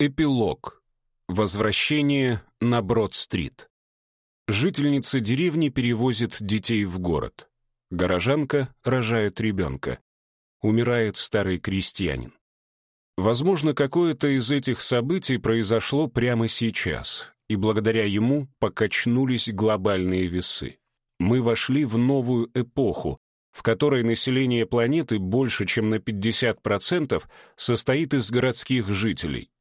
Эпилог. Возвращение на Брод-стрит. Жительница деревни перевозит детей в город. Горожанка рожает ребенка. Умирает старый крестьянин. Возможно, какое-то из этих событий произошло прямо сейчас, и благодаря ему покачнулись глобальные весы. Мы вошли в новую эпоху, в которой население планеты больше, чем на 50% состоит из городских жителей.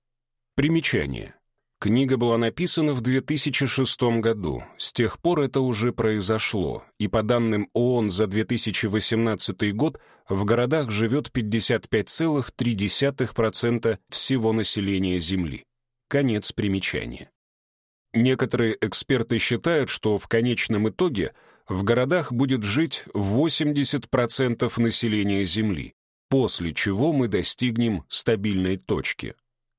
Примечание. Книга была написана в 2006 году. С тех пор это уже произошло, и по данным ООН за 2018 год в городах живет 55,3% всего населения Земли. Конец примечания. Некоторые эксперты считают, что в конечном итоге в городах будет жить 80% населения Земли, после чего мы достигнем стабильной точки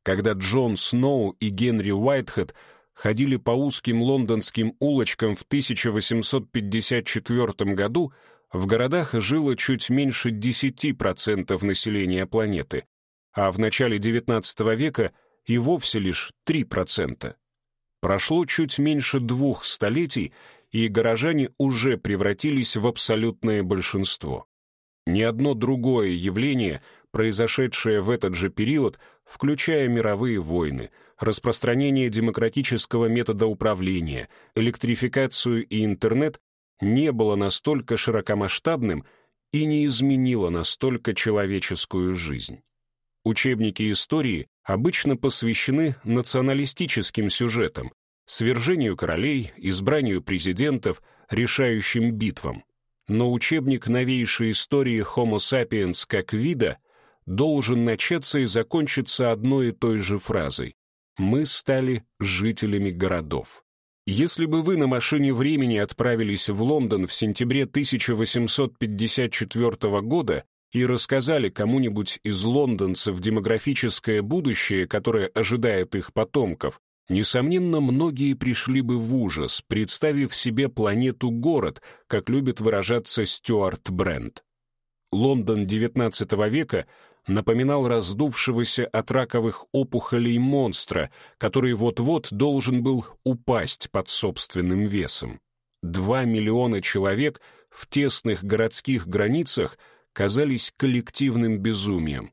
когда Джон Сноу и Генри Уайтхед ходили по узким лондонским улочкам в 1854 году, в городах жило чуть меньше 10% населения планеты, а в начале XIX века и вовсе лишь 3%. Прошло чуть меньше двух столетий, и горожане уже превратились в абсолютное большинство. Ни одно другое явление произошедшее в этот же период, включая мировые войны, распространение демократического метода управления, электрификацию и интернет, не было настолько широкомасштабным и не изменило настолько человеческую жизнь. Учебники истории обычно посвящены националистическим сюжетам, свержению королей, избранию президентов, решающим битвам. Но учебник новейшей истории Homo sapiens как вида должен начаться и закончиться одной и той же фразой. Мы стали жителями городов. Если бы вы на машине времени отправились в Лондон в сентябре 1854 года и рассказали кому-нибудь из лондонцев демографическое будущее, которое ожидает их потомков, несомненно, многие пришли бы в ужас, представив себе планету-город, как любит выражаться Стюарт Брент. Лондон XIX века напоминал раздувшегося от раковых опухолей монстра, который вот-вот должен был упасть под собственным весом. Два миллиона человек в тесных городских границах казались коллективным безумием.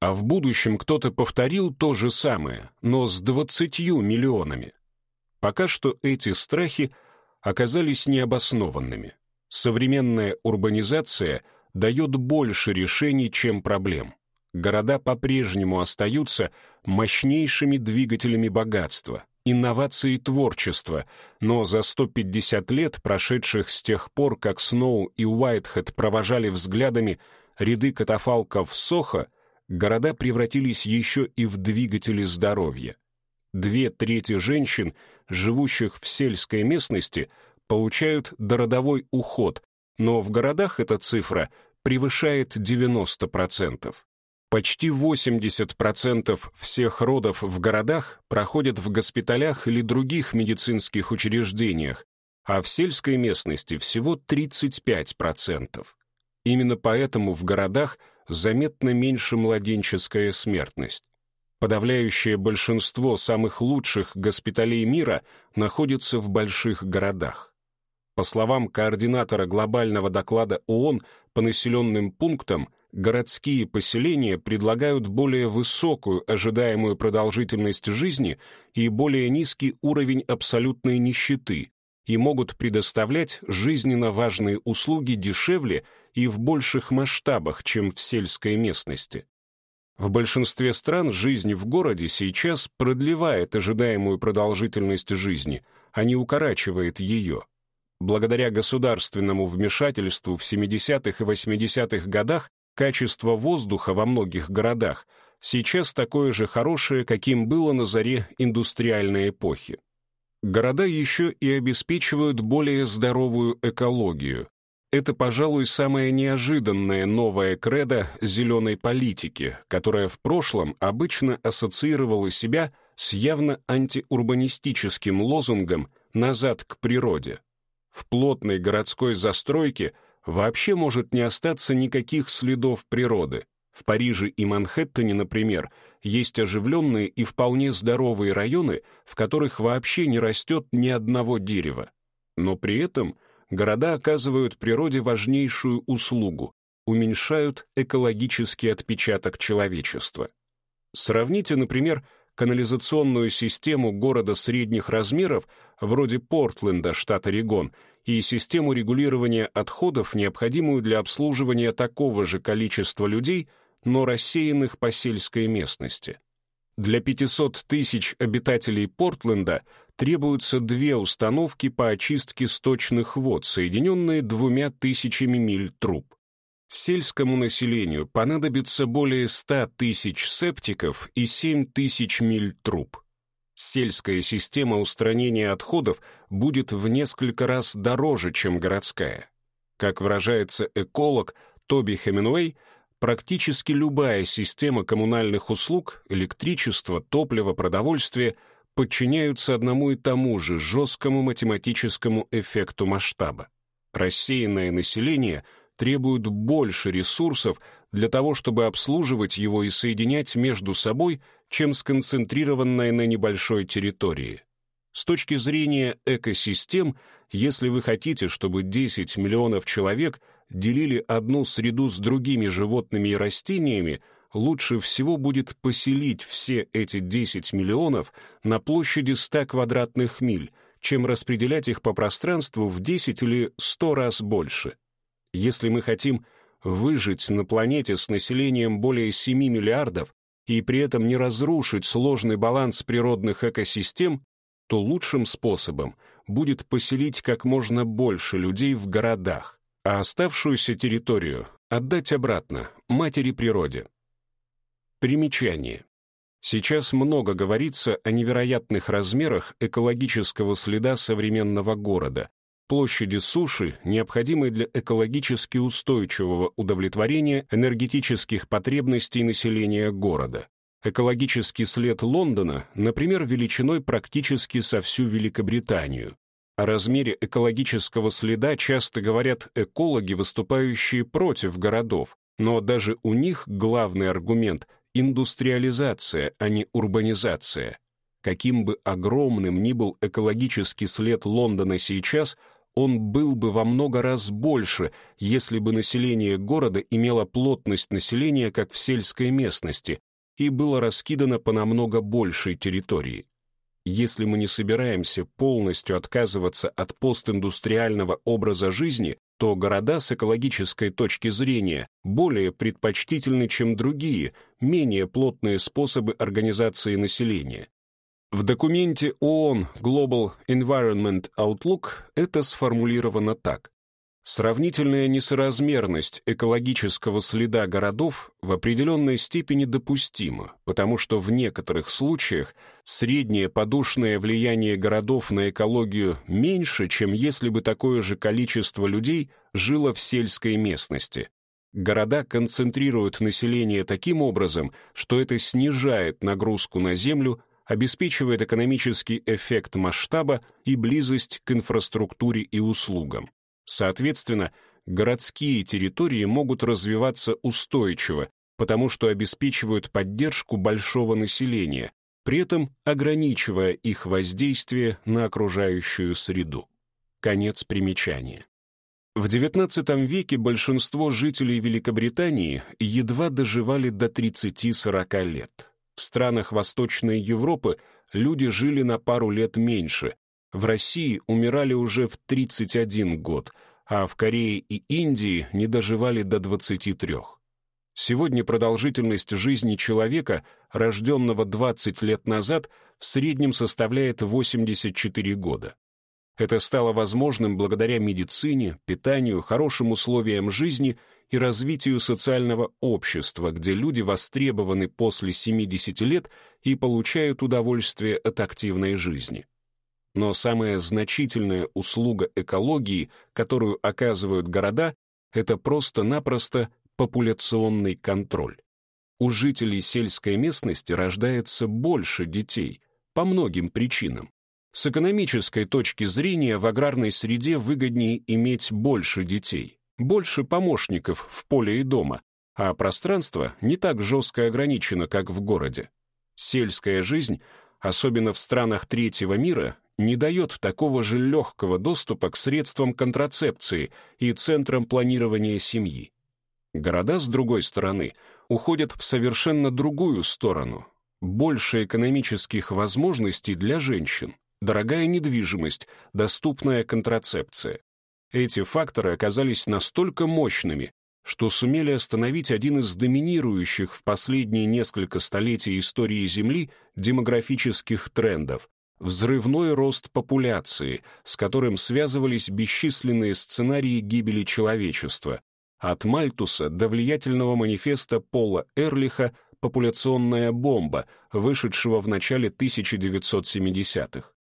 А в будущем кто-то повторил то же самое, но с двадцатью миллионами. Пока что эти страхи оказались необоснованными. Современная урбанизация — дает больше решений, чем проблем. Города по-прежнему остаются мощнейшими двигателями богатства, инноваций и творчества, но за 150 лет, прошедших с тех пор, как Сноу и Уайтхед провожали взглядами ряды катафалков Сохо, города превратились еще и в двигатели здоровья. Две трети женщин, живущих в сельской местности, получают дородовой уход, но в городах эта цифра превышает 90%. Почти 80% всех родов в городах проходят в госпиталях или других медицинских учреждениях, а в сельской местности всего 35%. Именно поэтому в городах заметно меньше младенческая смертность. Подавляющее большинство самых лучших госпиталей мира находится в больших городах. По словам координатора глобального доклада ООН по населенным пунктам, городские поселения предлагают более высокую ожидаемую продолжительность жизни и более низкий уровень абсолютной нищеты и могут предоставлять жизненно важные услуги дешевле и в больших масштабах, чем в сельской местности. В большинстве стран жизнь в городе сейчас продлевает ожидаемую продолжительность жизни, а не укорачивает ее. Благодаря государственному вмешательству в 70-х и 80-х годах качество воздуха во многих городах сейчас такое же хорошее, каким было на заре индустриальной эпохи. Города еще и обеспечивают более здоровую экологию. Это, пожалуй, самая неожиданная новая кредо зеленой политики, которая в прошлом обычно ассоциировала себя с явно антиурбанистическим лозунгом «назад к природе». В плотной городской застройке вообще может не остаться никаких следов природы. В Париже и Манхэттене, например, есть оживленные и вполне здоровые районы, в которых вообще не растет ни одного дерева. Но при этом города оказывают природе важнейшую услугу — уменьшают экологический отпечаток человечества. Сравните, например, канализационную систему города средних размеров, вроде Портленда, штат Орегон, и систему регулирования отходов, необходимую для обслуживания такого же количества людей, но рассеянных по сельской местности. Для 500 тысяч обитателей Портленда требуются две установки по очистке сточных вод, соединенные двумя тысячами миль труб. Сельскому населению понадобится более 100 тысяч септиков и 7 тысяч миль труб. Сельская система устранения отходов будет в несколько раз дороже, чем городская. Как выражается эколог Тоби Хеминуэй, практически любая система коммунальных услуг, электричество, топливо, продовольствие подчиняются одному и тому же жесткому математическому эффекту масштаба. Рассеянное население — требуют больше ресурсов для того, чтобы обслуживать его и соединять между собой, чем сконцентрированное на небольшой территории. С точки зрения экосистем, если вы хотите, чтобы 10 миллионов человек делили одну среду с другими животными и растениями, лучше всего будет поселить все эти 10 миллионов на площади 100 квадратных миль, чем распределять их по пространству в 10 или 100 раз больше. Если мы хотим выжить на планете с населением более 7 миллиардов и при этом не разрушить сложный баланс природных экосистем, то лучшим способом будет поселить как можно больше людей в городах, а оставшуюся территорию отдать обратно матери природе. Примечание. Сейчас много говорится о невероятных размерах экологического следа современного города, площади суши, необходимой для экологически устойчивого удовлетворения энергетических потребностей населения города. Экологический след Лондона, например, величиной практически со всю Великобританию. О размере экологического следа часто говорят экологи, выступающие против городов, но даже у них главный аргумент — индустриализация, а не урбанизация. Каким бы огромным ни был экологический след Лондона сейчас, он был бы во много раз больше, если бы население города имело плотность населения, как в сельской местности, и было раскидано по намного большей территории. Если мы не собираемся полностью отказываться от постиндустриального образа жизни, то города с экологической точки зрения более предпочтительны, чем другие, менее плотные способы организации населения. В документе ООН Global Environment Outlook это сформулировано так. Сравнительная несоразмерность экологического следа городов в определенной степени допустима, потому что в некоторых случаях среднее подушное влияние городов на экологию меньше, чем если бы такое же количество людей жило в сельской местности. Города концентрируют население таким образом, что это снижает нагрузку на землю обеспечивает экономический эффект масштаба и близость к инфраструктуре и услугам. Соответственно, городские территории могут развиваться устойчиво, потому что обеспечивают поддержку большого населения, при этом ограничивая их воздействие на окружающую среду. Конец примечания. В XIX веке большинство жителей Великобритании едва доживали до 30-40 лет. В странах Восточной Европы люди жили на пару лет меньше. В России умирали уже в 31 год, а в Корее и Индии не доживали до 23. Сегодня продолжительность жизни человека, рожденного 20 лет назад, в среднем составляет 84 года. Это стало возможным благодаря медицине, питанию, хорошим условиям жизни и развитию социального общества, где люди востребованы после 70 лет и получают удовольствие от активной жизни. Но самая значительная услуга экологии, которую оказывают города, это просто-напросто популяционный контроль. У жителей сельской местности рождается больше детей, по многим причинам. С экономической точки зрения в аграрной среде выгоднее иметь больше детей больше помощников в поле и дома, а пространство не так жестко ограничено, как в городе. Сельская жизнь, особенно в странах третьего мира, не дает такого же легкого доступа к средствам контрацепции и центрам планирования семьи. Города, с другой стороны, уходят в совершенно другую сторону. Больше экономических возможностей для женщин, дорогая недвижимость, доступная контрацепция. Эти факторы оказались настолько мощными, что сумели остановить один из доминирующих в последние несколько столетий истории Земли демографических трендов — взрывной рост популяции, с которым связывались бесчисленные сценарии гибели человечества, от Мальтуса до влиятельного манифеста Пола Эрлиха «Популяционная бомба», вышедшего в начале 1970-х.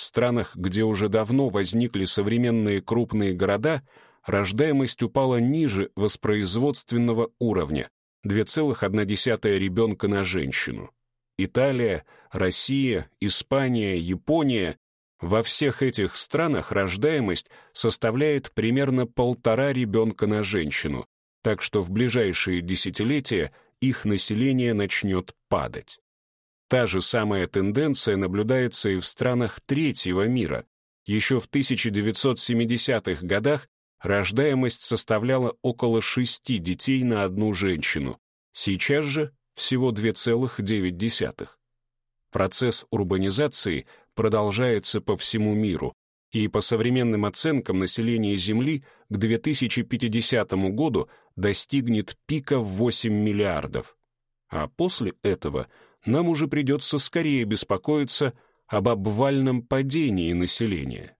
В странах, где уже давно возникли современные крупные города, рождаемость упала ниже воспроизводственного уровня 2,1 ребенка на женщину. Италия, Россия, Испания, Япония во всех этих странах рождаемость составляет примерно полтора ребенка на женщину, так что в ближайшие десятилетия их население начнет падать. Та же самая тенденция наблюдается и в странах третьего мира. Еще в 1970-х годах рождаемость составляла около шести детей на одну женщину, сейчас же всего 2,9. Процесс урбанизации продолжается по всему миру, и по современным оценкам население Земли к 2050 году достигнет пика в 8 миллиардов. А после этого нам уже придется скорее беспокоиться об обвальном падении населения.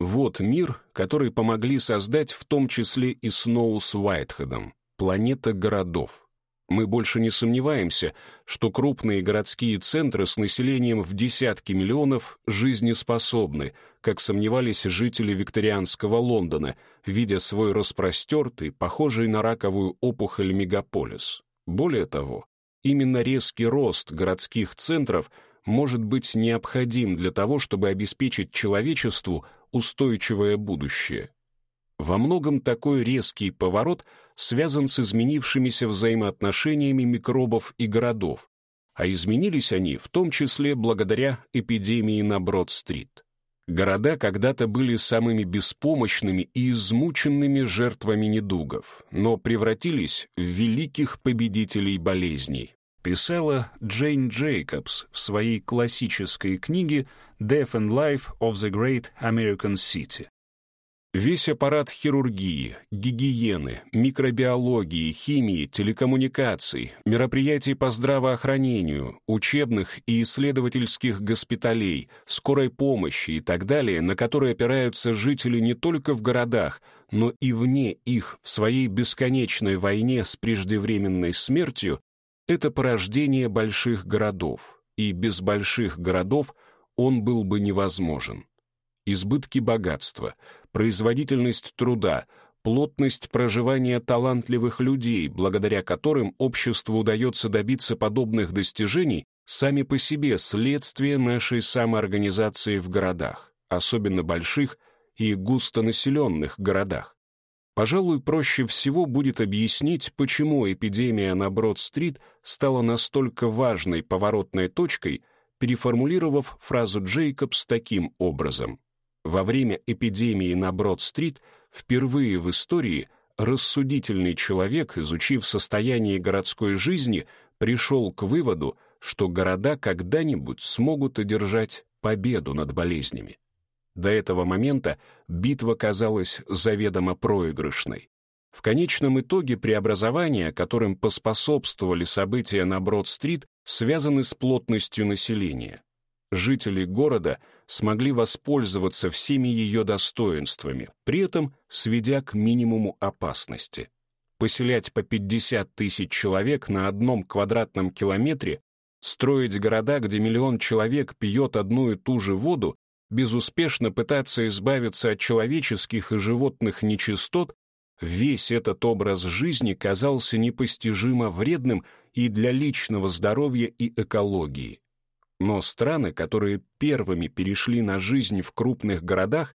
Вот мир, который помогли создать в том числе и Сноу с Уайтхедом, планета городов мы больше не сомневаемся, что крупные городские центры с населением в десятки миллионов жизнеспособны, как сомневались жители викторианского Лондона, видя свой распростертый, похожий на раковую опухоль мегаполис. Более того, именно резкий рост городских центров может быть необходим для того, чтобы обеспечить человечеству устойчивое будущее. Во многом такой резкий поворот связан с изменившимися взаимоотношениями микробов и городов, а изменились они в том числе благодаря эпидемии на Брод-стрит. Города когда-то были самыми беспомощными и измученными жертвами недугов, но превратились в великих победителей болезней. Писала Джейн Джейкобс в своей классической книге «Death and Life of the Great American City». Весь аппарат хирургии, гигиены, микробиологии, химии, телекоммуникаций, мероприятий по здравоохранению, учебных и исследовательских госпиталей, скорой помощи и так далее, на которые опираются жители не только в городах, но и вне их в своей бесконечной войне с преждевременной смертью, это порождение больших городов, и без больших городов он был бы невозможен. Избытки богатства, производительность труда, плотность проживания талантливых людей, благодаря которым обществу удается добиться подобных достижений, сами по себе следствие нашей самоорганизации в городах, особенно больших и густонаселенных городах. Пожалуй, проще всего будет объяснить, почему эпидемия на Брод-стрит стала настолько важной поворотной точкой, переформулировав фразу Джейкобс таким образом. Во время эпидемии на Брод-стрит впервые в истории рассудительный человек, изучив состояние городской жизни, пришел к выводу, что города когда-нибудь смогут одержать победу над болезнями. До этого момента битва казалась заведомо проигрышной. В конечном итоге преобразования, которым поспособствовали события на Брод-стрит, связаны с плотностью населения. Жители города смогли воспользоваться всеми ее достоинствами, при этом сведя к минимуму опасности. Поселять по 50 тысяч человек на одном квадратном километре, строить города, где миллион человек пьет одну и ту же воду, безуспешно пытаться избавиться от человеческих и животных нечистот, весь этот образ жизни казался непостижимо вредным и для личного здоровья и экологии. Но страны, которые первыми перешли на жизнь в крупных городах,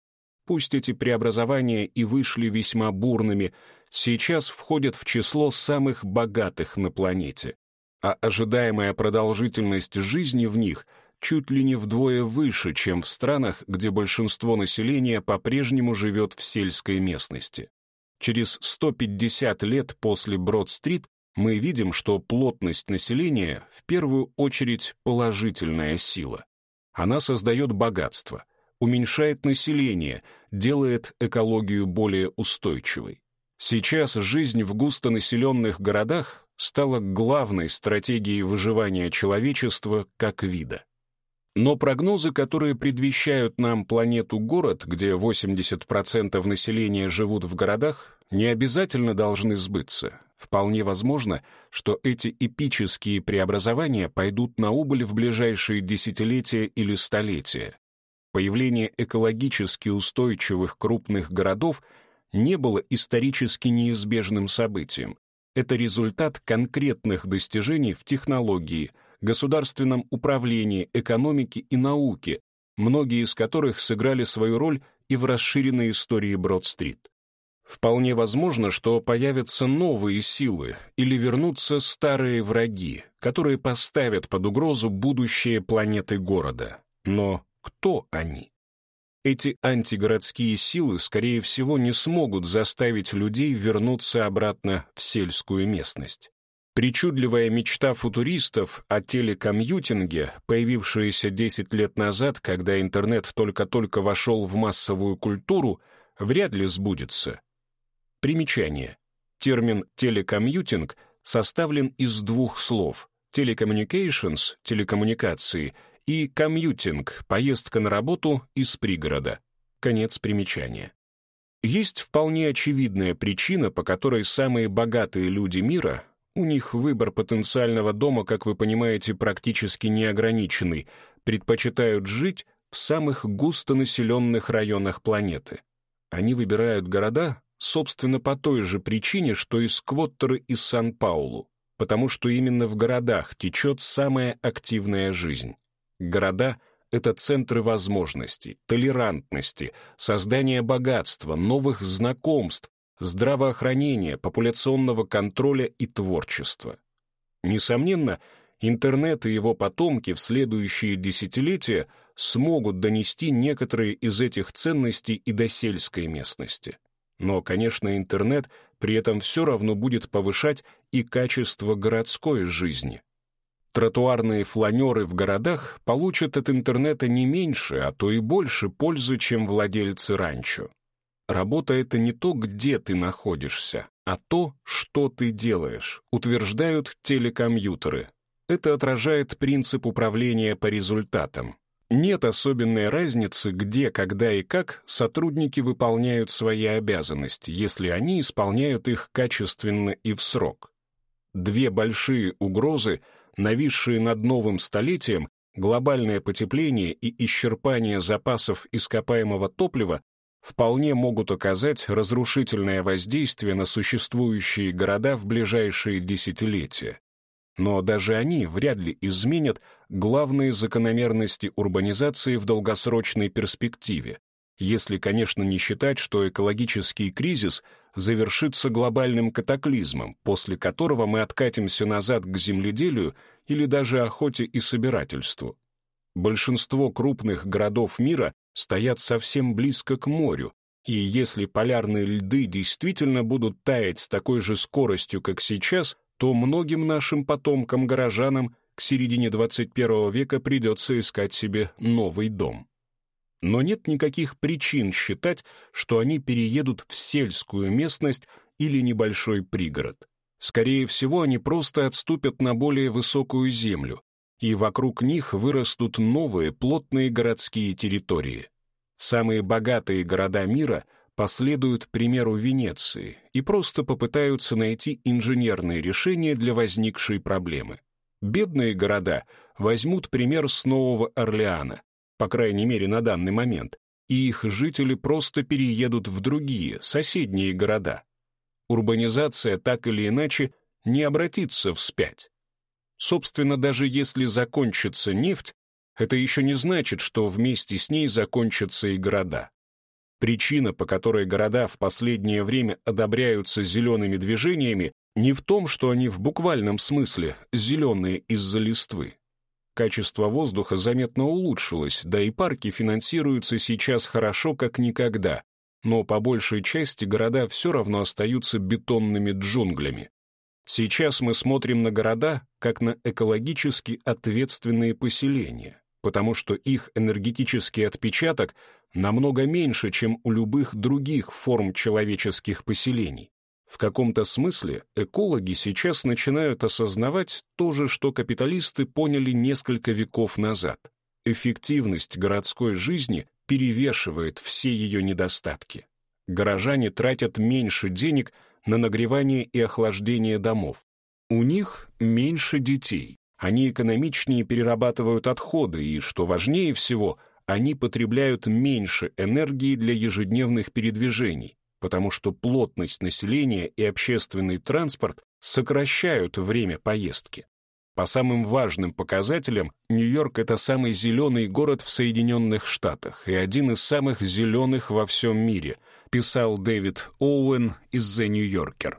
пусть эти преобразования и вышли весьма бурными, сейчас входят в число самых богатых на планете, а ожидаемая продолжительность жизни в них чуть ли не вдвое выше, чем в странах, где большинство населения по-прежнему живет в сельской местности. Через 150 лет после Брод-стрит мы видим, что плотность населения в первую очередь положительная сила. Она создает богатство, уменьшает население, делает экологию более устойчивой. Сейчас жизнь в густонаселенных городах стала главной стратегией выживания человечества как вида. Но прогнозы, которые предвещают нам планету-город, где 80% населения живут в городах, не обязательно должны сбыться. Вполне возможно, что эти эпические преобразования пойдут на убыль в ближайшие десятилетия или столетия. Появление экологически устойчивых крупных городов не было исторически неизбежным событием. Это результат конкретных достижений в технологии, государственном управлении, экономике и науке, многие из которых сыграли свою роль и в расширенной истории Брод-стрит. Вполне возможно, что появятся новые силы или вернутся старые враги, которые поставят под угрозу будущее планеты города. Но кто они? Эти антигородские силы, скорее всего, не смогут заставить людей вернуться обратно в сельскую местность. Причудливая мечта футуристов о телекомьютинге, появившаяся 10 лет назад, когда интернет только-только вошел в массовую культуру, вряд ли сбудется. Примечание. Термин «телекомьютинг» составлен из двух слов «telecommunications» — телекоммуникации и «комьютинг» — поездка на работу из пригорода. Конец примечания. Есть вполне очевидная причина, по которой самые богатые люди мира, у них выбор потенциального дома, как вы понимаете, практически неограниченный, предпочитают жить в самых густонаселенных районах планеты. Они выбирают города, собственно, по той же причине, что и сквоттеры из Сан-Паулу, потому что именно в городах течет самая активная жизнь. Города — это центры возможностей, толерантности, создания богатства, новых знакомств, здравоохранения, популяционного контроля и творчества. Несомненно, интернет и его потомки в следующие десятилетия смогут донести некоторые из этих ценностей и до сельской местности. Но, конечно, интернет при этом все равно будет повышать и качество городской жизни. Тротуарные фланеры в городах получат от интернета не меньше, а то и больше пользы, чем владельцы ранчо. Работа — это не то, где ты находишься, а то, что ты делаешь, утверждают телекомьютеры. Это отражает принцип управления по результатам. Нет особенной разницы, где, когда и как сотрудники выполняют свои обязанности, если они исполняют их качественно и в срок. Две большие угрозы, нависшие над новым столетием, глобальное потепление и исчерпание запасов ископаемого топлива, вполне могут оказать разрушительное воздействие на существующие города в ближайшие десятилетия. Но даже они вряд ли изменят главные закономерности урбанизации в долгосрочной перспективе, если, конечно, не считать, что экологический кризис завершится глобальным катаклизмом, после которого мы откатимся назад к земледелию или даже охоте и собирательству. Большинство крупных городов мира стоят совсем близко к морю, и если полярные льды действительно будут таять с такой же скоростью, как сейчас, то многим нашим потомкам-горожанам к середине 21 века придется искать себе новый дом. Но нет никаких причин считать, что они переедут в сельскую местность или небольшой пригород. Скорее всего, они просто отступят на более высокую землю, и вокруг них вырастут новые плотные городские территории. Самые богатые города мира — последуют примеру Венеции и просто попытаются найти инженерные решения для возникшей проблемы. Бедные города возьмут пример с Нового Орлеана, по крайней мере на данный момент, и их жители просто переедут в другие, соседние города. Урбанизация так или иначе не обратится вспять. Собственно, даже если закончится нефть, это еще не значит, что вместе с ней закончатся и города. Причина, по которой города в последнее время одобряются зелеными движениями, не в том, что они в буквальном смысле зеленые из-за листвы. Качество воздуха заметно улучшилось, да и парки финансируются сейчас хорошо, как никогда, но по большей части города все равно остаются бетонными джунглями. Сейчас мы смотрим на города как на экологически ответственные поселения, потому что их энергетический отпечаток намного меньше, чем у любых других форм человеческих поселений. В каком-то смысле экологи сейчас начинают осознавать то же, что капиталисты поняли несколько веков назад. Эффективность городской жизни перевешивает все ее недостатки. Горожане тратят меньше денег на нагревание и охлаждение домов. У них меньше детей. Они экономичнее перерабатывают отходы и, что важнее всего, они потребляют меньше энергии для ежедневных передвижений, потому что плотность населения и общественный транспорт сокращают время поездки. По самым важным показателям, Нью-Йорк — это самый зеленый город в Соединенных Штатах и один из самых зеленых во всем мире, писал Дэвид Оуэн из The New Yorker.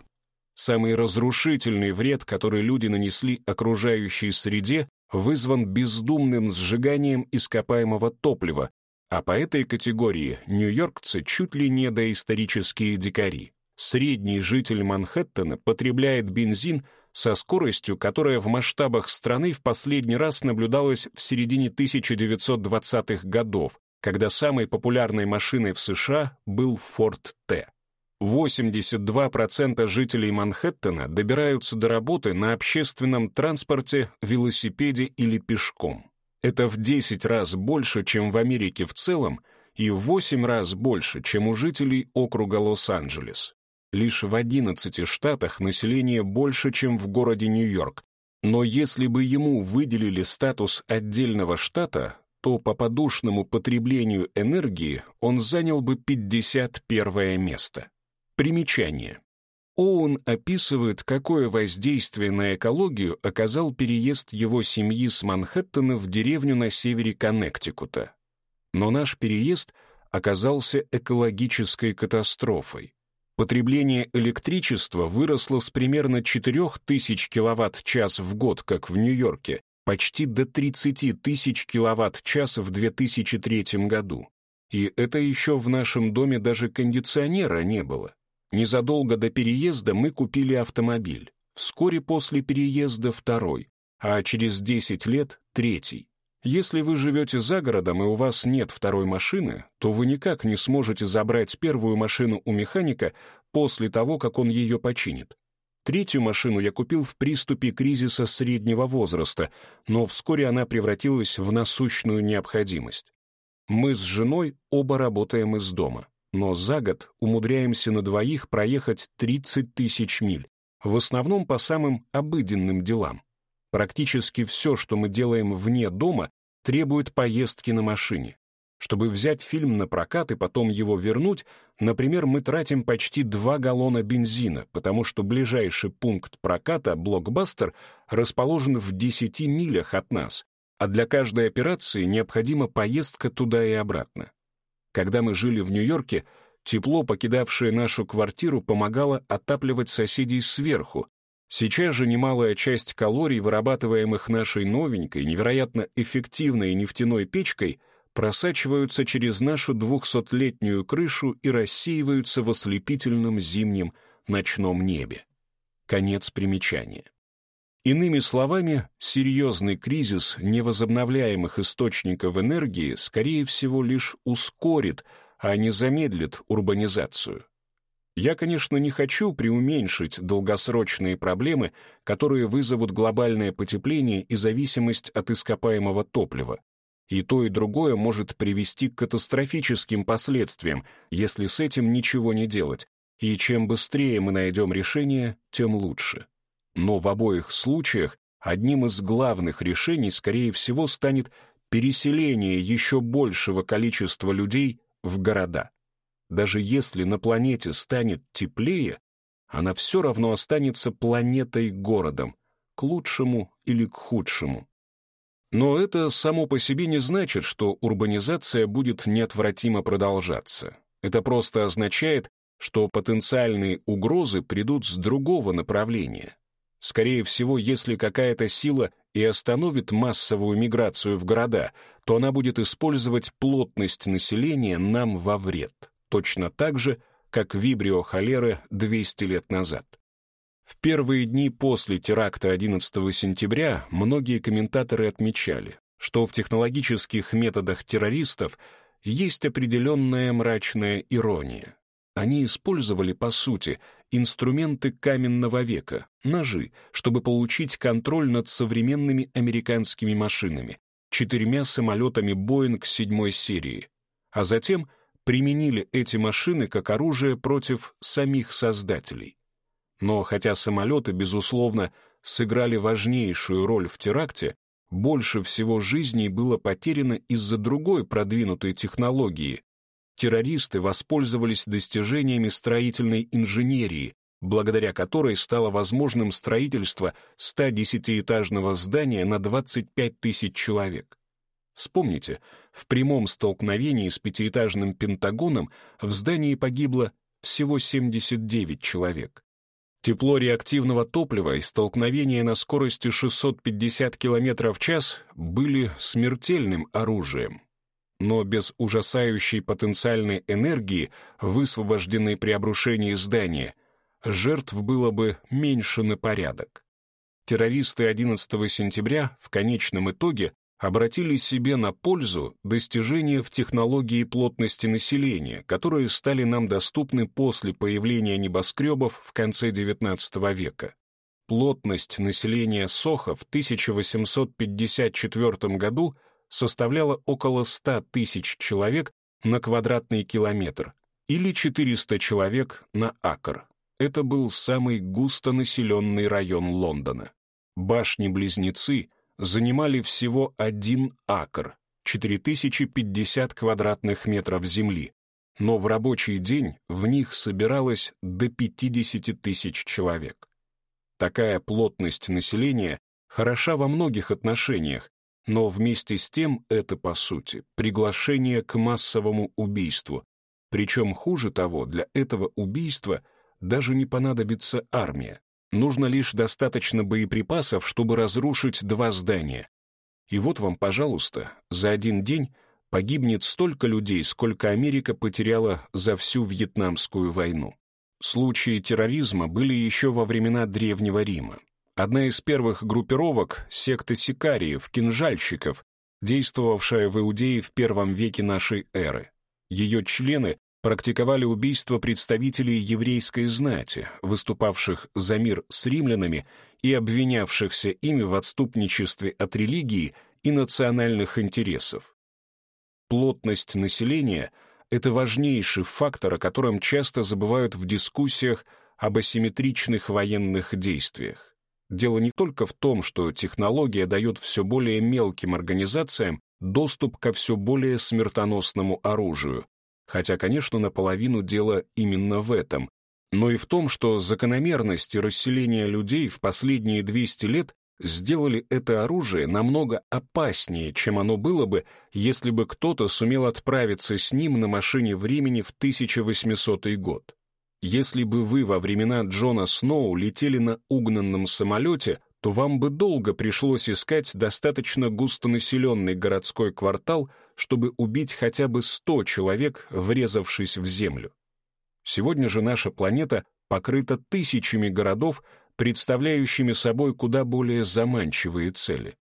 Самый разрушительный вред, который люди нанесли окружающей среде, вызван бездумным сжиганием ископаемого топлива, а по этой категории нью-йоркцы чуть ли не доисторические дикари. Средний житель Манхэттена потребляет бензин со скоростью, которая в масштабах страны в последний раз наблюдалась в середине 1920-х годов, когда самой популярной машиной в США был Ford T. 82% жителей Манхэттена добираются до работы на общественном транспорте, велосипеде или пешком. Это в 10 раз больше, чем в Америке в целом, и в 8 раз больше, чем у жителей округа Лос-Анджелес. Лишь в 11 штатах население больше, чем в городе Нью-Йорк. Но если бы ему выделили статус отдельного штата, то по подушному потреблению энергии он занял бы 51 место. Примечание. Оуэн описывает, какое воздействие на экологию оказал переезд его семьи с Манхэттена в деревню на севере Коннектикута. Но наш переезд оказался экологической катастрофой. Потребление электричества выросло с примерно 4000 кВт-час в год, как в Нью-Йорке, почти до 30 тысяч кВт-час в 2003 году. И это еще в нашем доме даже кондиционера не было. Незадолго до переезда мы купили автомобиль. Вскоре после переезда второй, а через 10 лет третий. Если вы живете за городом и у вас нет второй машины, то вы никак не сможете забрать первую машину у механика после того, как он ее починит. Третью машину я купил в приступе кризиса среднего возраста, но вскоре она превратилась в насущную необходимость. Мы с женой оба работаем из дома но за год умудряемся на двоих проехать 30 тысяч миль, в основном по самым обыденным делам. Практически все, что мы делаем вне дома, требует поездки на машине. Чтобы взять фильм на прокат и потом его вернуть, например, мы тратим почти 2 галлона бензина, потому что ближайший пункт проката, блокбастер, расположен в 10 милях от нас, а для каждой операции необходима поездка туда и обратно. Когда мы жили в Нью-Йорке, тепло, покидавшее нашу квартиру, помогало отапливать соседей сверху. Сейчас же немалая часть калорий, вырабатываемых нашей новенькой, невероятно эффективной нефтяной печкой, просачиваются через нашу двухсотлетнюю крышу и рассеиваются в ослепительном зимнем ночном небе. Конец примечания. Иными словами, серьезный кризис невозобновляемых источников энергии, скорее всего, лишь ускорит, а не замедлит урбанизацию. Я, конечно, не хочу преуменьшить долгосрочные проблемы, которые вызовут глобальное потепление и зависимость от ископаемого топлива. И то, и другое может привести к катастрофическим последствиям, если с этим ничего не делать, и чем быстрее мы найдем решение, тем лучше. Но в обоих случаях одним из главных решений, скорее всего, станет переселение еще большего количества людей в города. Даже если на планете станет теплее, она все равно останется планетой-городом, к лучшему или к худшему. Но это само по себе не значит, что урбанизация будет неотвратимо продолжаться. Это просто означает, что потенциальные угрозы придут с другого направления. Скорее всего, если какая-то сила и остановит массовую миграцию в города, то она будет использовать плотность населения нам во вред, точно так же, как вибрио холеры 200 лет назад. В первые дни после теракта 11 сентября многие комментаторы отмечали, что в технологических методах террористов есть определенная мрачная ирония. Они использовали, по сути, инструменты каменного века, ножи, чтобы получить контроль над современными американскими машинами, четырьмя самолетами Боинг седьмой серии, а затем применили эти машины как оружие против самих создателей. Но хотя самолеты, безусловно, сыграли важнейшую роль в теракте, больше всего жизней было потеряно из-за другой продвинутой технологии террористы воспользовались достижениями строительной инженерии, благодаря которой стало возможным строительство 110-этажного здания на 25 тысяч человек. Вспомните, в прямом столкновении с пятиэтажным Пентагоном в здании погибло всего 79 человек. Тепло реактивного топлива и столкновения на скорости 650 км в час были смертельным оружием но без ужасающей потенциальной энергии, высвобожденной при обрушении здания, жертв было бы меньше на порядок. Террористы 11 сентября в конечном итоге обратили себе на пользу достижения в технологии плотности населения, которые стали нам доступны после появления небоскребов в конце XIX века. Плотность населения Соха в 1854 году составляла около 100 тысяч человек на квадратный километр или 400 человек на акр. Это был самый густонаселенный район Лондона. Башни-близнецы занимали всего один акр, 4050 квадратных метров земли, но в рабочий день в них собиралось до 50 тысяч человек. Такая плотность населения хороша во многих отношениях, но вместе с тем это, по сути, приглашение к массовому убийству. Причем хуже того, для этого убийства даже не понадобится армия. Нужно лишь достаточно боеприпасов, чтобы разрушить два здания. И вот вам, пожалуйста, за один день погибнет столько людей, сколько Америка потеряла за всю Вьетнамскую войну. Случаи терроризма были еще во времена Древнего Рима. Одна из первых группировок — секта сикариев, кинжальщиков, действовавшая в Иудее в первом веке нашей эры. Ее члены практиковали убийство представителей еврейской знати, выступавших за мир с римлянами и обвинявшихся ими в отступничестве от религии и национальных интересов. Плотность населения — это важнейший фактор, о котором часто забывают в дискуссиях об асимметричных военных действиях. Дело не только в том, что технология дает все более мелким организациям доступ ко все более смертоносному оружию, хотя, конечно, наполовину дело именно в этом, но и в том, что закономерности расселения людей в последние 200 лет сделали это оружие намного опаснее, чем оно было бы, если бы кто-то сумел отправиться с ним на машине времени в 1800 год. Если бы вы во времена Джона Сноу летели на угнанном самолете, то вам бы долго пришлось искать достаточно густонаселенный городской квартал, чтобы убить хотя бы 100 человек, врезавшись в Землю. Сегодня же наша планета покрыта тысячами городов, представляющими собой куда более заманчивые цели.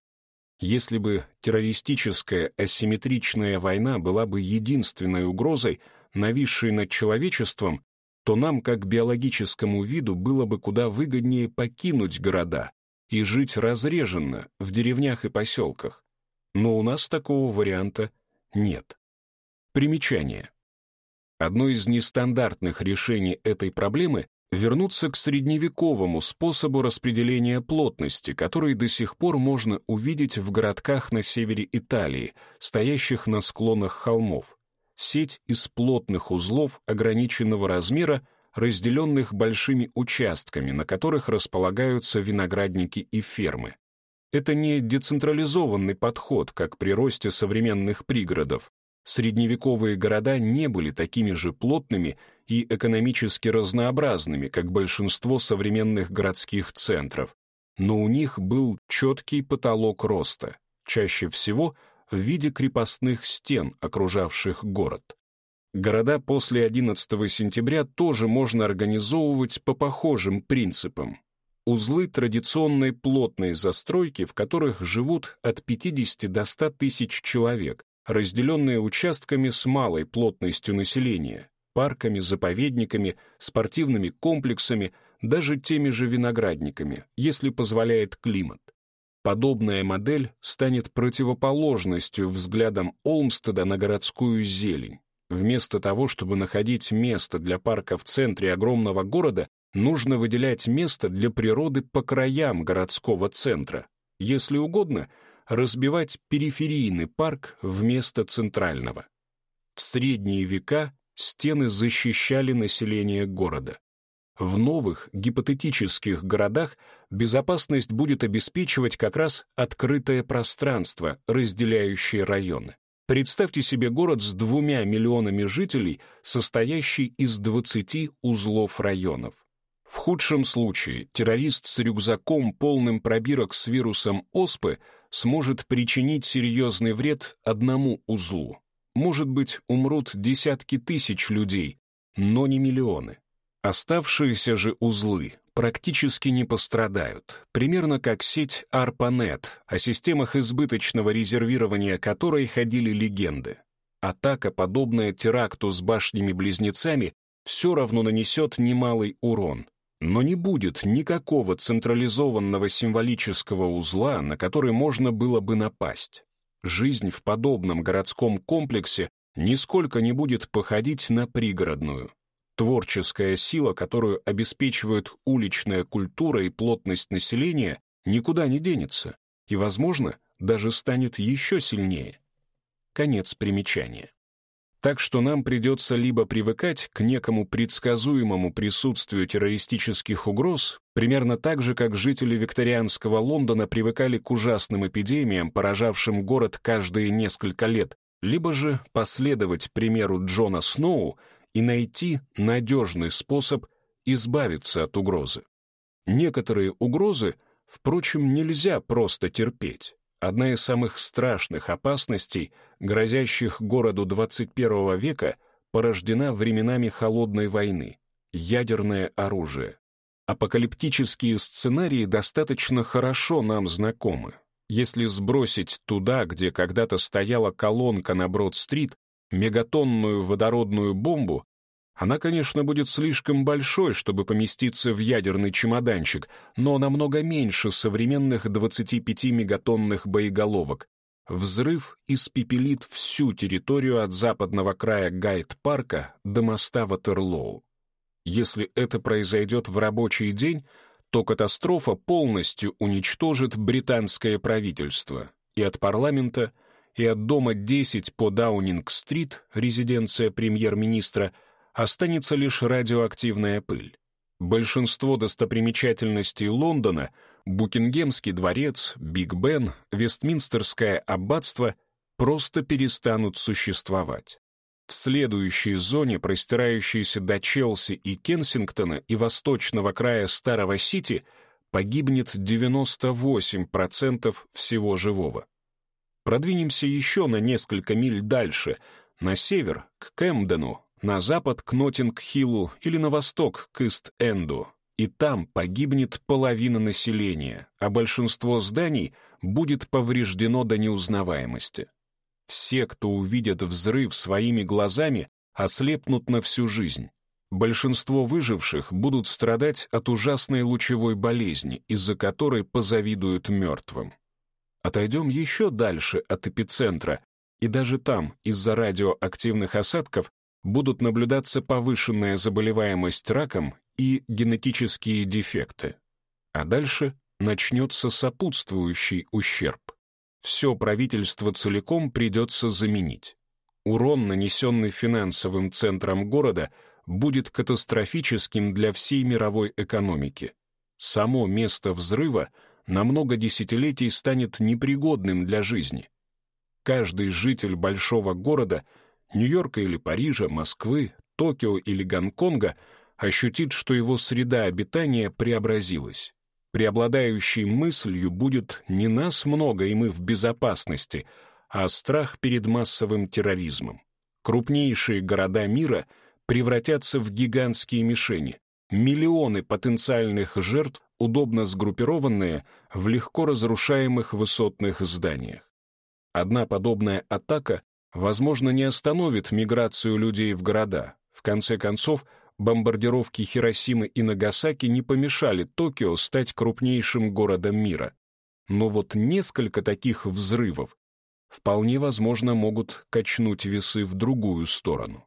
Если бы террористическая асимметричная война была бы единственной угрозой, нависшей над человечеством, то нам, как биологическому виду, было бы куда выгоднее покинуть города и жить разреженно в деревнях и поселках. Но у нас такого варианта нет. Примечание. Одно из нестандартных решений этой проблемы — вернуться к средневековому способу распределения плотности, который до сих пор можно увидеть в городках на севере Италии, стоящих на склонах холмов сеть из плотных узлов ограниченного размера, разделенных большими участками, на которых располагаются виноградники и фермы. Это не децентрализованный подход, как при росте современных пригородов. Средневековые города не были такими же плотными и экономически разнообразными, как большинство современных городских центров, но у них был четкий потолок роста, чаще всего в виде крепостных стен, окружавших город. Города после 11 сентября тоже можно организовывать по похожим принципам. Узлы традиционной плотной застройки, в которых живут от 50 до 100 тысяч человек, разделенные участками с малой плотностью населения, парками, заповедниками, спортивными комплексами, даже теми же виноградниками, если позволяет климат. Подобная модель станет противоположностью взглядам Олмстеда на городскую зелень. Вместо того, чтобы находить место для парка в центре огромного города, нужно выделять место для природы по краям городского центра. Если угодно, разбивать периферийный парк вместо центрального. В средние века стены защищали население города. В новых гипотетических городах безопасность будет обеспечивать как раз открытое пространство, разделяющее районы. Представьте себе город с двумя миллионами жителей, состоящий из 20 узлов районов. В худшем случае террорист с рюкзаком, полным пробирок с вирусом оспы, сможет причинить серьезный вред одному узлу. Может быть, умрут десятки тысяч людей, но не миллионы. Оставшиеся же узлы практически не пострадают, примерно как сеть ARPANET, о системах избыточного резервирования которой ходили легенды. Атака, подобная теракту с башнями-близнецами, все равно нанесет немалый урон, но не будет никакого централизованного символического узла, на который можно было бы напасть. Жизнь в подобном городском комплексе нисколько не будет походить на пригородную. Творческая сила, которую обеспечивают уличная культура и плотность населения, никуда не денется и, возможно, даже станет еще сильнее. Конец примечания. Так что нам придется либо привыкать к некому предсказуемому присутствию террористических угроз, примерно так же, как жители викторианского Лондона привыкали к ужасным эпидемиям, поражавшим город каждые несколько лет, либо же последовать примеру Джона Сноу и найти надежный способ избавиться от угрозы. Некоторые угрозы, впрочем, нельзя просто терпеть. Одна из самых страшных опасностей, грозящих городу 21 века, порождена временами холодной войны — ядерное оружие. Апокалиптические сценарии достаточно хорошо нам знакомы. Если сбросить туда, где когда-то стояла колонка на Брод-стрит, мегатонную водородную бомбу, она, конечно, будет слишком большой, чтобы поместиться в ядерный чемоданчик, но намного меньше современных 25-мегатонных боеголовок. Взрыв испепелит всю территорию от западного края Гайд-парка до моста Ватерлоу. Если это произойдет в рабочий день, то катастрофа полностью уничтожит британское правительство и от парламента, и от дома 10 по Даунинг-стрит, резиденция премьер-министра, останется лишь радиоактивная пыль. Большинство достопримечательностей Лондона — Букингемский дворец, Биг Бен, Вестминстерское аббатство — просто перестанут существовать. В следующей зоне, простирающейся до Челси и Кенсингтона и восточного края Старого Сити, погибнет 98% всего живого. Продвинемся еще на несколько миль дальше, на север, к Кэмдену, на запад к Нотинг-Хиллу или на восток к Ист-Энду. И там погибнет половина населения, а большинство зданий будет повреждено до неузнаваемости. Все, кто увидят взрыв своими глазами, ослепнут на всю жизнь. Большинство выживших будут страдать от ужасной лучевой болезни, из-за которой позавидуют мертвым. Отойдем еще дальше от эпицентра, и даже там из-за радиоактивных осадков будут наблюдаться повышенная заболеваемость раком и генетические дефекты. А дальше начнется сопутствующий ущерб. Все правительство целиком придется заменить. Урон, нанесенный финансовым центром города, будет катастрофическим для всей мировой экономики. Само место взрыва на много десятилетий станет непригодным для жизни. каждый житель большого города, Нью-Йорка или Парижа, Москвы, Токио или Гонконга, ощутит, что его среда обитания преобразилась. Преобладающей мыслью будет не нас много и мы в безопасности, а страх перед массовым терроризмом. Крупнейшие города мира превратятся в гигантские мишени. Миллионы потенциальных жертв, удобно сгруппированные в легко разрушаемых высотных зданиях. Одна подобная атака, возможно, не остановит миграцию людей в города. В конце концов, бомбардировки Хиросимы и Нагасаки не помешали Токио стать крупнейшим городом мира. Но вот несколько таких взрывов вполне возможно могут качнуть весы в другую сторону.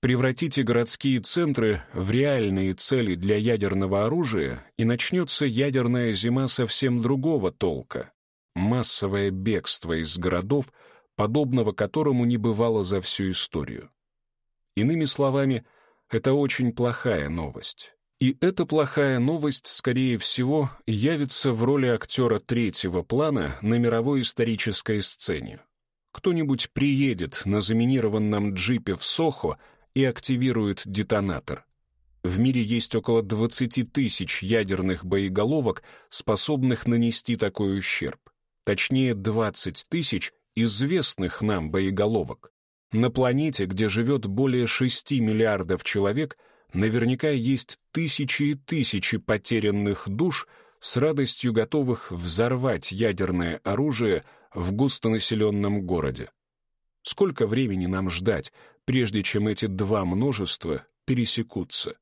Превратите городские центры в реальные цели для ядерного оружия, и начнется ядерная зима совсем другого толка. Массовое бегство из городов, подобного которому не бывало за всю историю. Иными словами, это очень плохая новость. И эта плохая новость, скорее всего, явится в роли актера третьего плана на мировой исторической сцене. Кто-нибудь приедет на заминированном джипе в Сохо и активирует детонатор. В мире есть около 20 тысяч ядерных боеголовок, способных нанести такой ущерб. Точнее, 20 тысяч известных нам боеголовок. На планете, где живет более 6 миллиардов человек, наверняка есть тысячи и тысячи потерянных душ, с радостью готовых взорвать ядерное оружие в густонаселенном городе. Сколько времени нам ждать, прежде чем эти два множества пересекутся?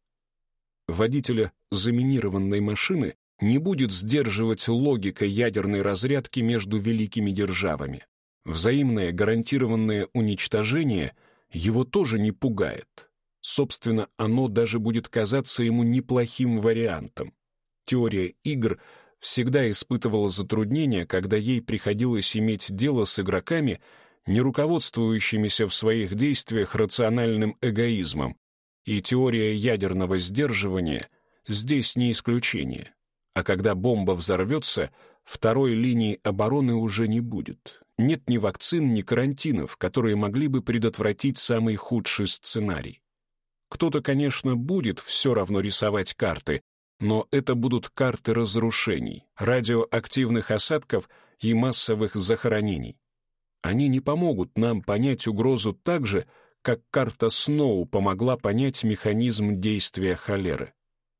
Водителя заминированной машины не будет сдерживать логика ядерной разрядки между великими державами. Взаимное гарантированное уничтожение его тоже не пугает. Собственно, оно даже будет казаться ему неплохим вариантом. Теория игр всегда испытывала затруднения, когда ей приходилось иметь дело с игроками, не руководствующимися в своих действиях рациональным эгоизмом, и теория ядерного сдерживания здесь не исключение. А когда бомба взорвется, второй линии обороны уже не будет. Нет ни вакцин, ни карантинов, которые могли бы предотвратить самый худший сценарий. Кто-то, конечно, будет все равно рисовать карты, но это будут карты разрушений, радиоактивных осадков и массовых захоронений. Они не помогут нам понять угрозу так же, как карта Сноу помогла понять механизм действия холеры.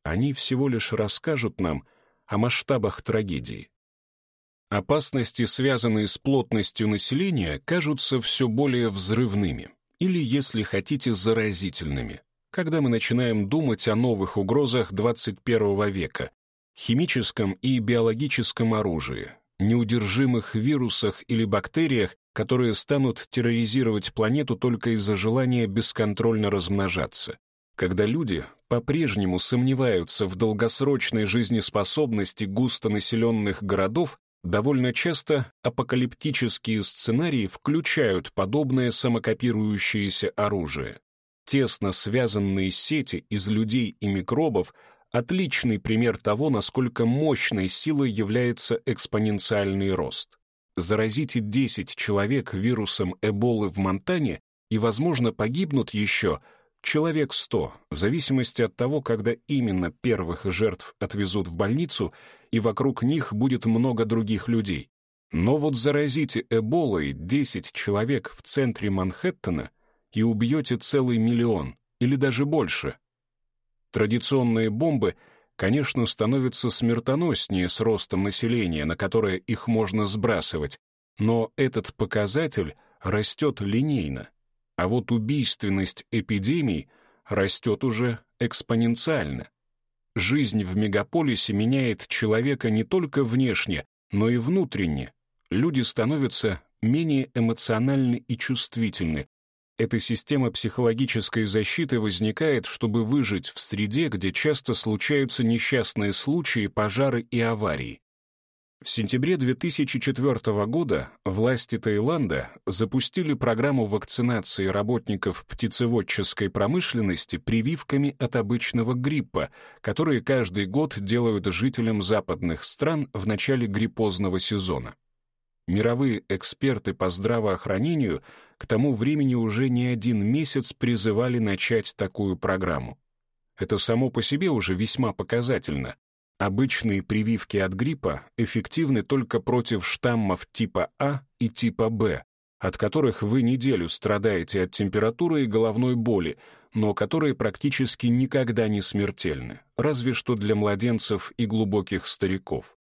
Они всего лишь расскажут нам о масштабах трагедии. Опасности, связанные с плотностью населения, кажутся все более взрывными, или, если хотите, заразительными когда мы начинаем думать о новых угрозах 21 века, химическом и биологическом оружии, неудержимых вирусах или бактериях, которые станут терроризировать планету только из-за желания бесконтрольно размножаться. Когда люди по-прежнему сомневаются в долгосрочной жизнеспособности густонаселенных городов, довольно часто апокалиптические сценарии включают подобное самокопирующееся оружие. Тесно связанные сети из людей и микробов — отличный пример того, насколько мощной силой является экспоненциальный рост. Заразите 10 человек вирусом Эболы в Монтане, и, возможно, погибнут еще человек 100, в зависимости от того, когда именно первых жертв отвезут в больницу, и вокруг них будет много других людей. Но вот заразите Эболой 10 человек в центре Манхэттена, и убьете целый миллион, или даже больше. Традиционные бомбы, конечно, становятся смертоноснее с ростом населения, на которое их можно сбрасывать, но этот показатель растет линейно, а вот убийственность эпидемий растет уже экспоненциально. Жизнь в мегаполисе меняет человека не только внешне, но и внутренне. Люди становятся менее эмоциональны и чувствительны, эта система психологической защиты возникает, чтобы выжить в среде, где часто случаются несчастные случаи, пожары и аварии. В сентябре 2004 года власти Таиланда запустили программу вакцинации работников птицеводческой промышленности прививками от обычного гриппа, которые каждый год делают жителям западных стран в начале гриппозного сезона. Мировые эксперты по здравоохранению к тому времени уже не один месяц призывали начать такую программу. Это само по себе уже весьма показательно. Обычные прививки от гриппа эффективны только против штаммов типа А и типа Б, от которых вы неделю страдаете от температуры и головной боли, но которые практически никогда не смертельны, разве что для младенцев и глубоких стариков.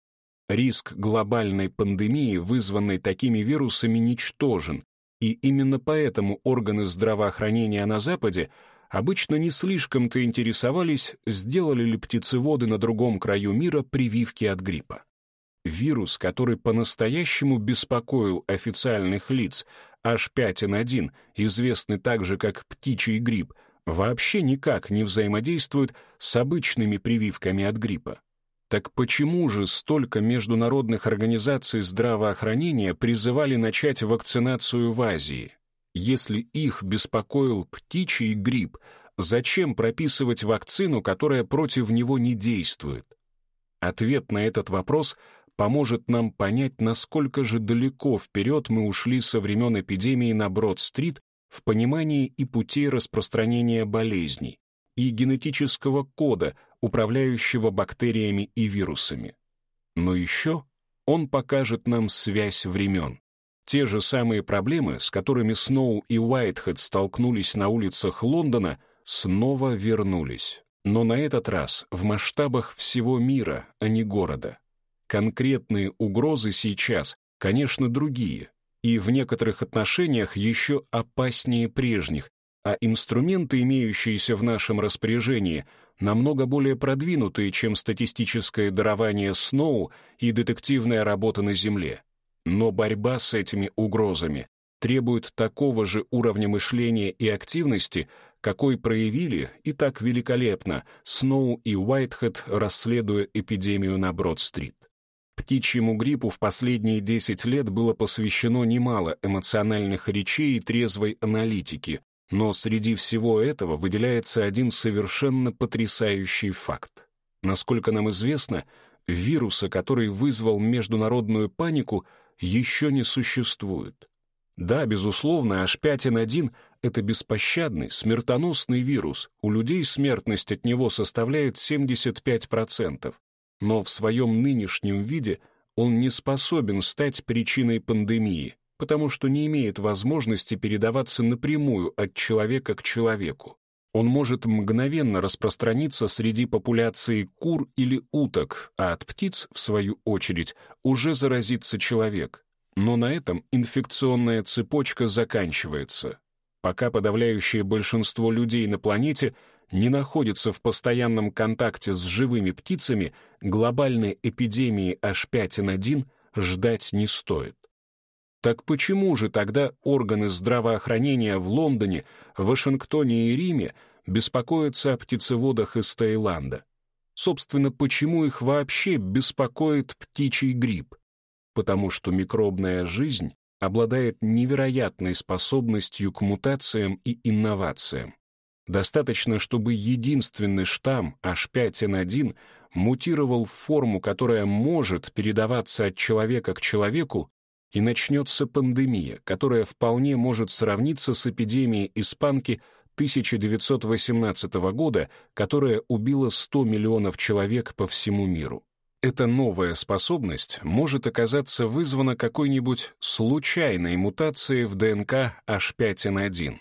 Риск глобальной пандемии, вызванной такими вирусами, ничтожен, и именно поэтому органы здравоохранения на Западе обычно не слишком-то интересовались, сделали ли птицеводы на другом краю мира прививки от гриппа. Вирус, который по-настоящему беспокоил официальных лиц, H5N1, известный также как птичий грипп, вообще никак не взаимодействует с обычными прививками от гриппа. Так почему же столько международных организаций здравоохранения призывали начать вакцинацию в Азии? Если их беспокоил птичий грипп, зачем прописывать вакцину, которая против него не действует? Ответ на этот вопрос поможет нам понять, насколько же далеко вперед мы ушли со времен эпидемии на Брод-стрит в понимании и путей распространения болезней, и генетического кода, управляющего бактериями и вирусами. Но еще он покажет нам связь времен. Те же самые проблемы, с которыми Сноу и Уайтхед столкнулись на улицах Лондона, снова вернулись. Но на этот раз в масштабах всего мира, а не города. Конкретные угрозы сейчас, конечно, другие, и в некоторых отношениях еще опаснее прежних, а инструменты, имеющиеся в нашем распоряжении, намного более продвинутые, чем статистическое дарование Сноу и детективная работа на Земле. Но борьба с этими угрозами требует такого же уровня мышления и активности, какой проявили и так великолепно Сноу и Уайтхед, расследуя эпидемию на Брод-стрит. Птичьему гриппу в последние 10 лет было посвящено немало эмоциональных речей и трезвой аналитики, но среди всего этого выделяется один совершенно потрясающий факт. Насколько нам известно, вируса, который вызвал международную панику, еще не существует. Да, безусловно, H5N1 — это беспощадный, смертоносный вирус, у людей смертность от него составляет 75%, но в своем нынешнем виде он не способен стать причиной пандемии, потому что не имеет возможности передаваться напрямую от человека к человеку. Он может мгновенно распространиться среди популяции кур или уток, а от птиц, в свою очередь, уже заразится человек. Но на этом инфекционная цепочка заканчивается. Пока подавляющее большинство людей на планете не находится в постоянном контакте с живыми птицами, глобальной эпидемии H5N1 ждать не стоит. Так почему же тогда органы здравоохранения в Лондоне, Вашингтоне и Риме беспокоятся о птицеводах из Таиланда? Собственно, почему их вообще беспокоит птичий грипп? Потому что микробная жизнь обладает невероятной способностью к мутациям и инновациям. Достаточно, чтобы единственный штамм H5N1 мутировал в форму, которая может передаваться от человека к человеку и начнется пандемия, которая вполне может сравниться с эпидемией испанки 1918 года, которая убила 100 миллионов человек по всему миру. Эта новая способность может оказаться вызвана какой-нибудь случайной мутацией в ДНК H5N1.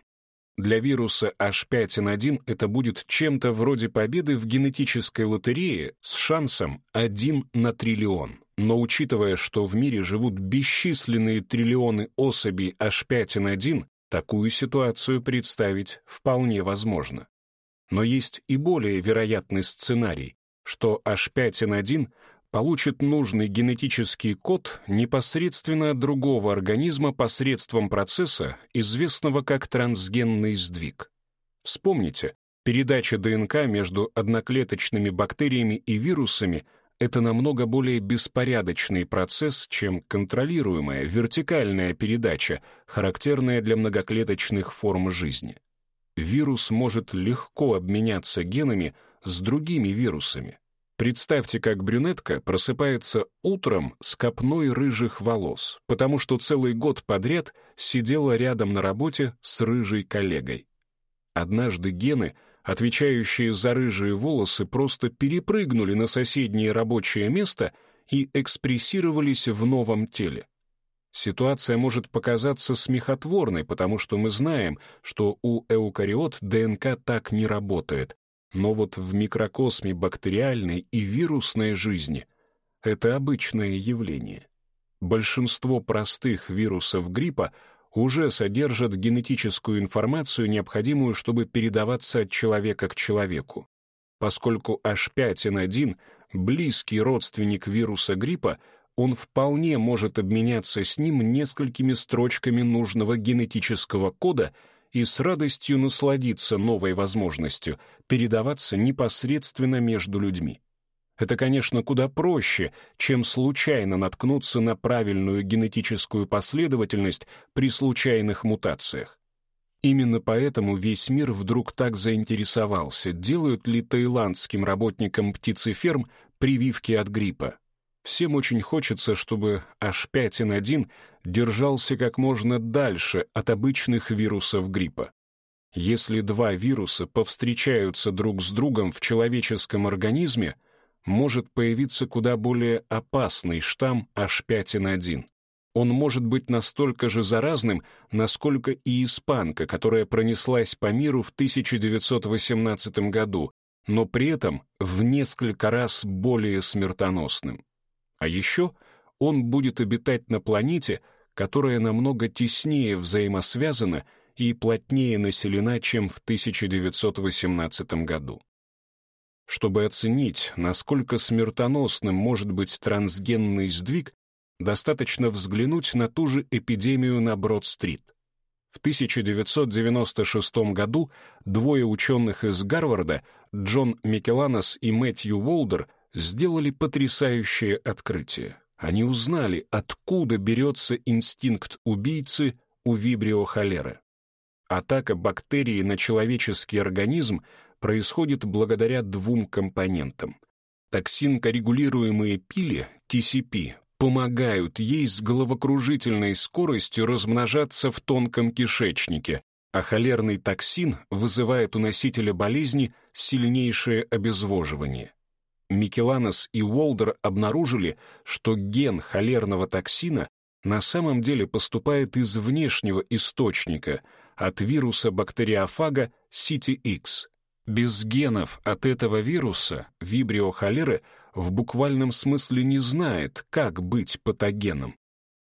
Для вируса H5N1 это будет чем-то вроде победы в генетической лотерее с шансом 1 на триллион. Но учитывая, что в мире живут бесчисленные триллионы особей H5N1, такую ситуацию представить вполне возможно. Но есть и более вероятный сценарий, что H5N1 получит нужный генетический код непосредственно от другого организма посредством процесса, известного как трансгенный сдвиг. Вспомните, передача ДНК между одноклеточными бактериями и вирусами — это намного более беспорядочный процесс, чем контролируемая вертикальная передача, характерная для многоклеточных форм жизни. Вирус может легко обменяться генами с другими вирусами, Представьте, как брюнетка просыпается утром с копной рыжих волос, потому что целый год подряд сидела рядом на работе с рыжей коллегой. Однажды гены, отвечающие за рыжие волосы, просто перепрыгнули на соседнее рабочее место и экспрессировались в новом теле. Ситуация может показаться смехотворной, потому что мы знаем, что у эукариот ДНК так не работает, но вот в микрокосме бактериальной и вирусной жизни это обычное явление. Большинство простых вирусов гриппа уже содержат генетическую информацию, необходимую, чтобы передаваться от человека к человеку. Поскольку H5N1 — близкий родственник вируса гриппа, он вполне может обменяться с ним несколькими строчками нужного генетического кода — и с радостью насладиться новой возможностью передаваться непосредственно между людьми. Это, конечно, куда проще, чем случайно наткнуться на правильную генетическую последовательность при случайных мутациях. Именно поэтому весь мир вдруг так заинтересовался, делают ли таиландским работникам птицеферм прививки от гриппа. Всем очень хочется, чтобы H5N1 держался как можно дальше от обычных вирусов гриппа. Если два вируса повстречаются друг с другом в человеческом организме, может появиться куда более опасный штамм H5N1. Он может быть настолько же заразным, насколько и испанка, которая пронеслась по миру в 1918 году, но при этом в несколько раз более смертоносным. А еще он будет обитать на планете, которая намного теснее взаимосвязана и плотнее населена, чем в 1918 году. Чтобы оценить, насколько смертоносным может быть трансгенный сдвиг, достаточно взглянуть на ту же эпидемию на Брод-стрит. В 1996 году двое ученых из Гарварда, Джон Микеланос и Мэтью Уолдер, сделали потрясающее открытие. Они узнали, откуда берется инстинкт убийцы у вибрио холеры. Атака бактерии на человеческий организм происходит благодаря двум компонентам. Токсинкорегулируемые пили, TCP, помогают ей с головокружительной скоростью размножаться в тонком кишечнике, а холерный токсин вызывает у носителя болезни сильнейшее обезвоживание. Микеланос и Уолдер обнаружили, что ген холерного токсина на самом деле поступает из внешнего источника, от вируса бактериофага CTX. Без генов от этого вируса вибрио холеры в буквальном смысле не знает, как быть патогеном.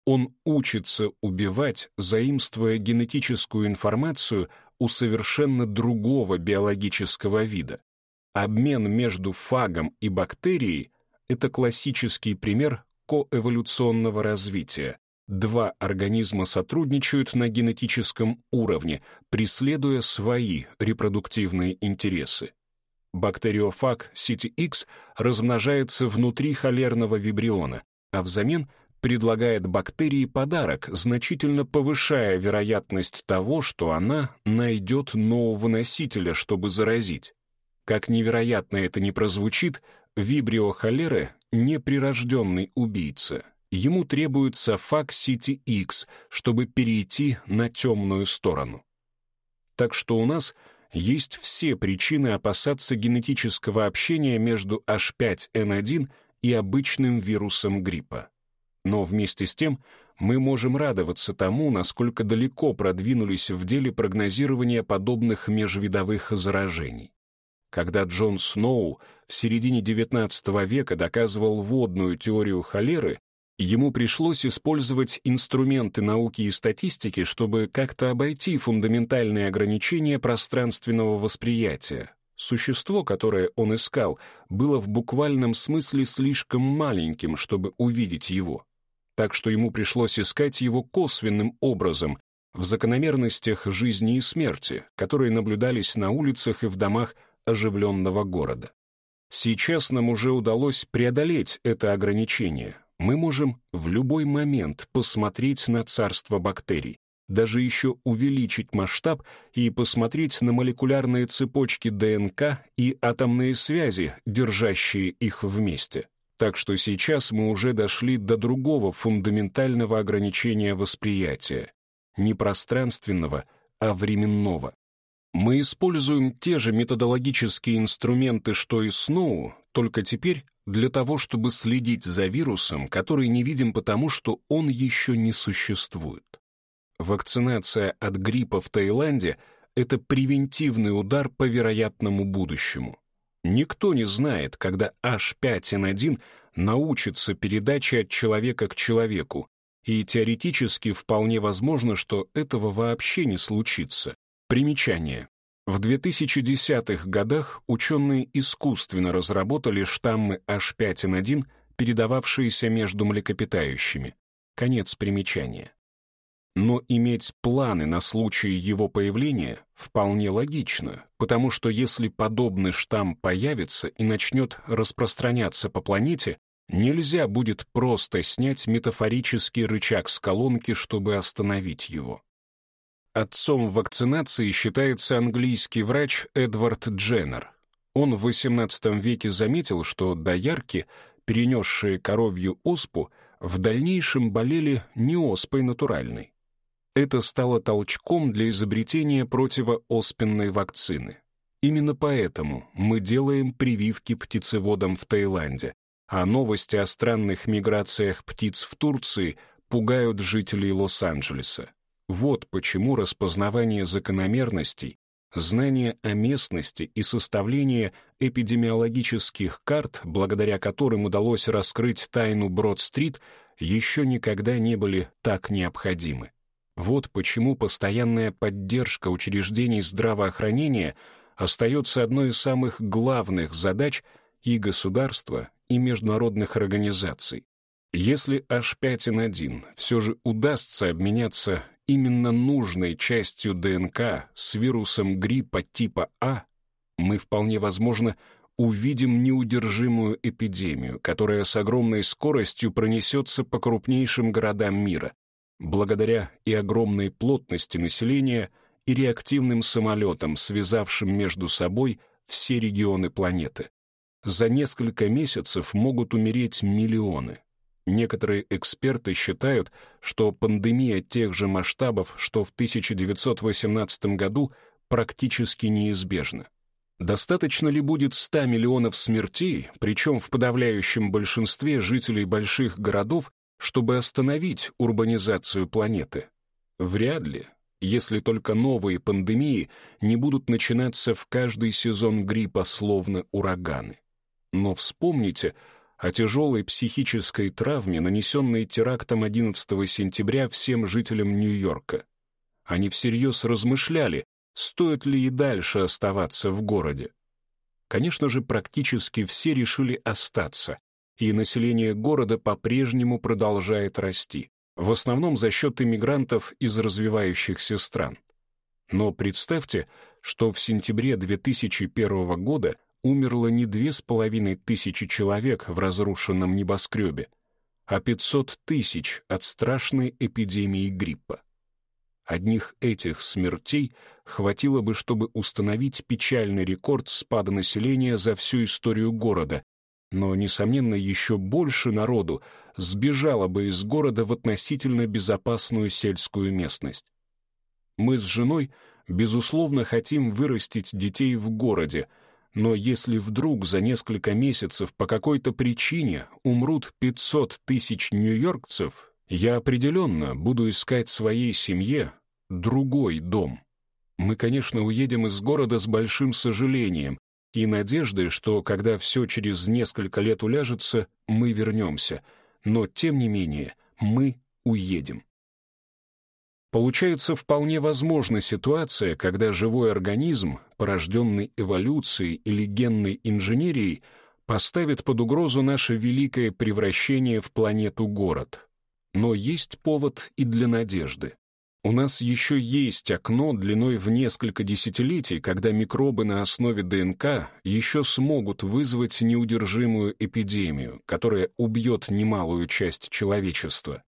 Он учится убивать, заимствуя генетическую информацию у совершенно другого биологического вида. Обмен между фагом и бактерией — это классический пример коэволюционного развития. Два организма сотрудничают на генетическом уровне, преследуя свои репродуктивные интересы. Бактериофаг CTX размножается внутри холерного вибриона, а взамен предлагает бактерии подарок, значительно повышая вероятность того, что она найдет нового носителя, чтобы заразить. Как невероятно это ни прозвучит, вибрио холеры — неприрожденный убийца. Ему требуется CTX, чтобы перейти на темную сторону. Так что у нас есть все причины опасаться генетического общения между H5N1 и обычным вирусом гриппа. Но вместе с тем мы можем радоваться тому, насколько далеко продвинулись в деле прогнозирования подобных межвидовых заражений. Когда Джон Сноу в середине XIX века доказывал водную теорию холеры, ему пришлось использовать инструменты науки и статистики, чтобы как-то обойти фундаментальные ограничения пространственного восприятия. Существо, которое он искал, было в буквальном смысле слишком маленьким, чтобы увидеть его. Так что ему пришлось искать его косвенным образом, в закономерностях жизни и смерти, которые наблюдались на улицах и в домах оживленного города. Сейчас нам уже удалось преодолеть это ограничение. Мы можем в любой момент посмотреть на царство бактерий, даже еще увеличить масштаб и посмотреть на молекулярные цепочки ДНК и атомные связи, держащие их вместе. Так что сейчас мы уже дошли до другого фундаментального ограничения восприятия. Не пространственного, а временного. Мы используем те же методологические инструменты, что и Сноу, только теперь для того, чтобы следить за вирусом, который не видим потому, что он еще не существует. Вакцинация от гриппа в Таиланде — это превентивный удар по вероятному будущему. Никто не знает, когда H5N1 научится передаче от человека к человеку, и теоретически вполне возможно, что этого вообще не случится. Примечание. В 2010-х годах ученые искусственно разработали штаммы H5N1, передававшиеся между млекопитающими. Конец примечания. Но иметь планы на случай его появления вполне логично, потому что если подобный штамм появится и начнет распространяться по планете, нельзя будет просто снять метафорический рычаг с колонки, чтобы остановить его. Отцом вакцинации считается английский врач Эдвард Дженнер. Он в XVIII веке заметил, что доярки, перенесшие коровью оспу, в дальнейшем болели не оспой натуральной, это стало толчком для изобретения противооспенной вакцины. Именно поэтому мы делаем прививки птицеводам в Таиланде, а новости о странных миграциях птиц в Турции пугают жителей Лос-Анджелеса. Вот почему распознавание закономерностей, знание о местности и составление эпидемиологических карт, благодаря которым удалось раскрыть тайну Брод-стрит, еще никогда не были так необходимы. Вот почему постоянная поддержка учреждений здравоохранения остается одной из самых главных задач и государства, и международных организаций. Если H5N1 все же удастся обменяться именно нужной частью ДНК с вирусом гриппа типа А, мы вполне возможно увидим неудержимую эпидемию, которая с огромной скоростью пронесется по крупнейшим городам мира, благодаря и огромной плотности населения, и реактивным самолетам, связавшим между собой все регионы планеты. За несколько месяцев могут умереть миллионы. Некоторые эксперты считают, что пандемия тех же масштабов, что в 1918 году, практически неизбежна. Достаточно ли будет 100 миллионов смертей, причем в подавляющем большинстве жителей больших городов, чтобы остановить урбанизацию планеты? Вряд ли, если только новые пандемии не будут начинаться в каждый сезон гриппа словно ураганы. Но вспомните о тяжелой психической травме, нанесенной терактом 11 сентября всем жителям Нью-Йорка. Они всерьез размышляли, стоит ли и дальше оставаться в городе. Конечно же, практически все решили остаться, и население города по-прежнему продолжает расти, в основном за счет иммигрантов из развивающихся стран. Но представьте, что в сентябре 2001 года умерло не две с половиной тысячи человек в разрушенном небоскребе, а 500 тысяч от страшной эпидемии гриппа. Одних этих смертей хватило бы, чтобы установить печальный рекорд спада населения за всю историю города, но, несомненно, еще больше народу сбежало бы из города в относительно безопасную сельскую местность. Мы с женой, безусловно, хотим вырастить детей в городе, но если вдруг за несколько месяцев по какой-то причине умрут 500 тысяч нью-йоркцев, я определенно буду искать своей семье другой дом. Мы, конечно, уедем из города с большим сожалением, и надежды, что когда все через несколько лет уляжется, мы вернемся, но, тем не менее, мы уедем. Получается вполне возможна ситуация, когда живой организм, порожденный эволюцией или генной инженерией, поставит под угрозу наше великое превращение в планету-город. Но есть повод и для надежды. У нас еще есть окно длиной в несколько десятилетий, когда микробы на основе ДНК еще смогут вызвать неудержимую эпидемию, которая убьет немалую часть человечества.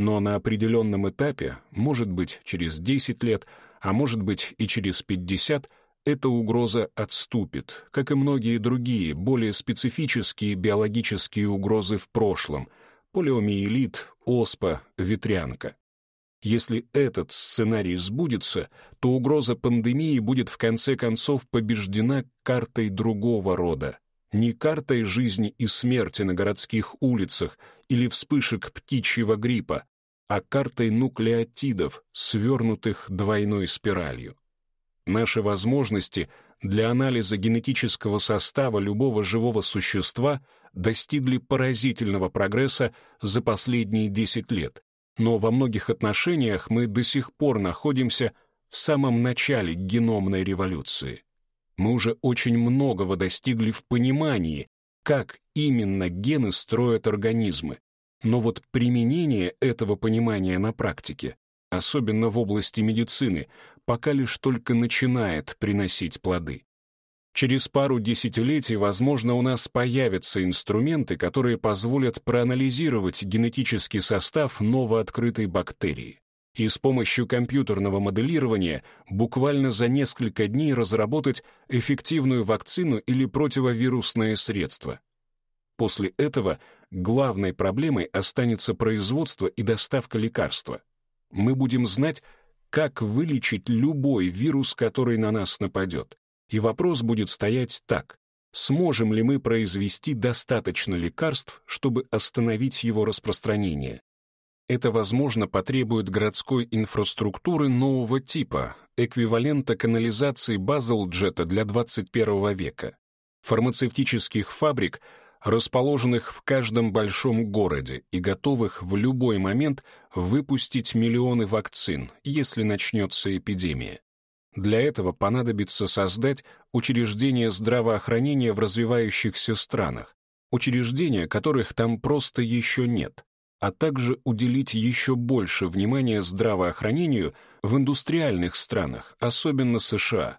Но на определенном этапе, может быть, через 10 лет, а может быть и через 50, эта угроза отступит, как и многие другие, более специфические биологические угрозы в прошлом — полиомиелит, оспа, ветрянка. Если этот сценарий сбудется, то угроза пандемии будет в конце концов побеждена картой другого рода. Не картой жизни и смерти на городских улицах или вспышек птичьего гриппа, а картой нуклеотидов, свернутых двойной спиралью. Наши возможности для анализа генетического состава любого живого существа достигли поразительного прогресса за последние 10 лет, но во многих отношениях мы до сих пор находимся в самом начале геномной революции. Мы уже очень многого достигли в понимании, как именно гены строят организмы. Но вот применение этого понимания на практике, особенно в области медицины, пока лишь только начинает приносить плоды. Через пару десятилетий, возможно, у нас появятся инструменты, которые позволят проанализировать генетический состав новооткрытой бактерии и с помощью компьютерного моделирования буквально за несколько дней разработать эффективную вакцину или противовирусное средство. После этого главной проблемой останется производство и доставка лекарства. Мы будем знать, как вылечить любой вирус, который на нас нападет. И вопрос будет стоять так. Сможем ли мы произвести достаточно лекарств, чтобы остановить его распространение? Это, возможно, потребует городской инфраструктуры нового типа, эквивалента канализации Базелджета для 21 века, фармацевтических фабрик, расположенных в каждом большом городе и готовых в любой момент выпустить миллионы вакцин, если начнется эпидемия. Для этого понадобится создать учреждения здравоохранения в развивающихся странах, учреждения, которых там просто еще нет, а также уделить еще больше внимания здравоохранению в индустриальных странах, особенно США.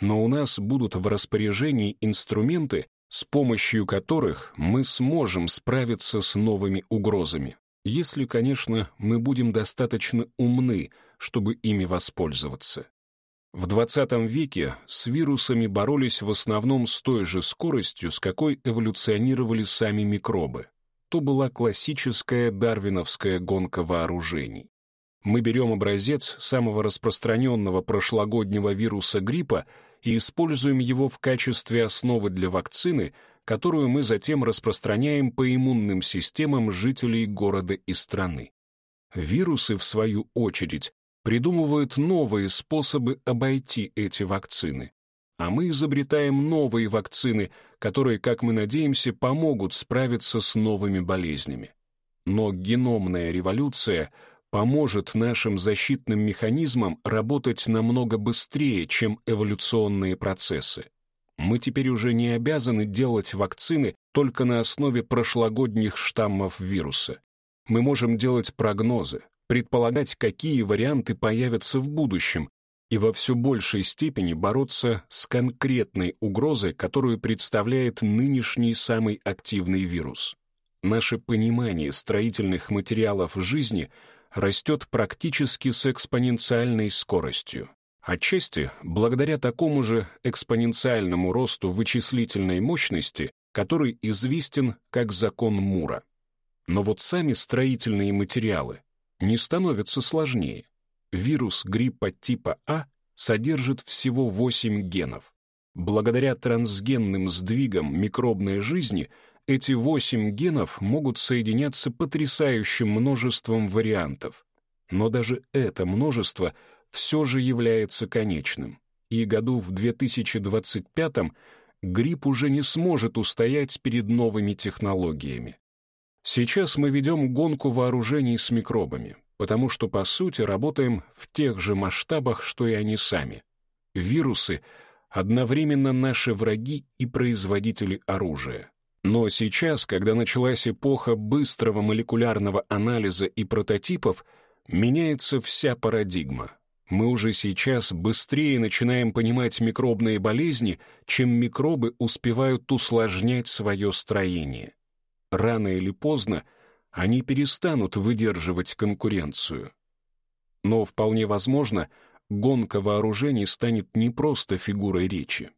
Но у нас будут в распоряжении инструменты, с помощью которых мы сможем справиться с новыми угрозами, если, конечно, мы будем достаточно умны, чтобы ими воспользоваться. В 20 веке с вирусами боролись в основном с той же скоростью, с какой эволюционировали сами микробы. То была классическая дарвиновская гонка вооружений. Мы берем образец самого распространенного прошлогоднего вируса гриппа и используем его в качестве основы для вакцины, которую мы затем распространяем по иммунным системам жителей города и страны. Вирусы, в свою очередь, придумывают новые способы обойти эти вакцины. А мы изобретаем новые вакцины, которые, как мы надеемся, помогут справиться с новыми болезнями. Но геномная революция поможет нашим защитным механизмам работать намного быстрее, чем эволюционные процессы. Мы теперь уже не обязаны делать вакцины только на основе прошлогодних штаммов вируса. Мы можем делать прогнозы, предполагать, какие варианты появятся в будущем, и во все большей степени бороться с конкретной угрозой, которую представляет нынешний самый активный вирус. Наше понимание строительных материалов жизни растет практически с экспоненциальной скоростью. Отчасти благодаря такому же экспоненциальному росту вычислительной мощности, который известен как закон Мура. Но вот сами строительные материалы не становится сложнее. Вирус гриппа типа А содержит всего 8 генов. Благодаря трансгенным сдвигам микробной жизни эти 8 генов могут соединяться потрясающим множеством вариантов. Но даже это множество все же является конечным. И году в 2025 грипп уже не сможет устоять перед новыми технологиями. Сейчас мы ведем гонку вооружений с микробами, потому что, по сути, работаем в тех же масштабах, что и они сами. Вирусы — одновременно наши враги и производители оружия. Но сейчас, когда началась эпоха быстрого молекулярного анализа и прототипов, меняется вся парадигма. Мы уже сейчас быстрее начинаем понимать микробные болезни, чем микробы успевают усложнять свое строение рано или поздно они перестанут выдерживать конкуренцию. Но вполне возможно, гонка вооружений станет не просто фигурой речи.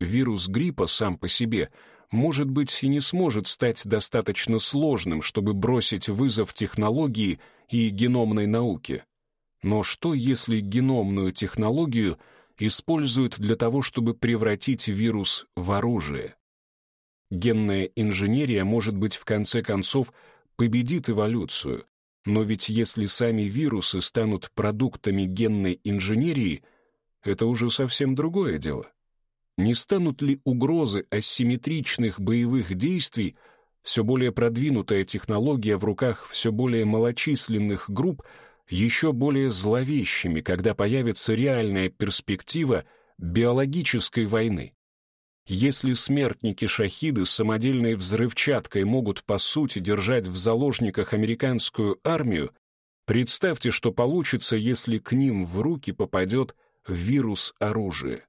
Вирус гриппа сам по себе может быть и не сможет стать достаточно сложным, чтобы бросить вызов технологии и геномной науке. Но что, если геномную технологию используют для того, чтобы превратить вирус в оружие? Генная инженерия, может быть, в конце концов, победит эволюцию, но ведь если сами вирусы станут продуктами генной инженерии, это уже совсем другое дело. Не станут ли угрозы асимметричных боевых действий, все более продвинутая технология в руках все более малочисленных групп, еще более зловещими, когда появится реальная перспектива биологической войны? Если смертники-шахиды с самодельной взрывчаткой могут по сути держать в заложниках американскую армию, представьте, что получится, если к ним в руки попадет вирус оружия.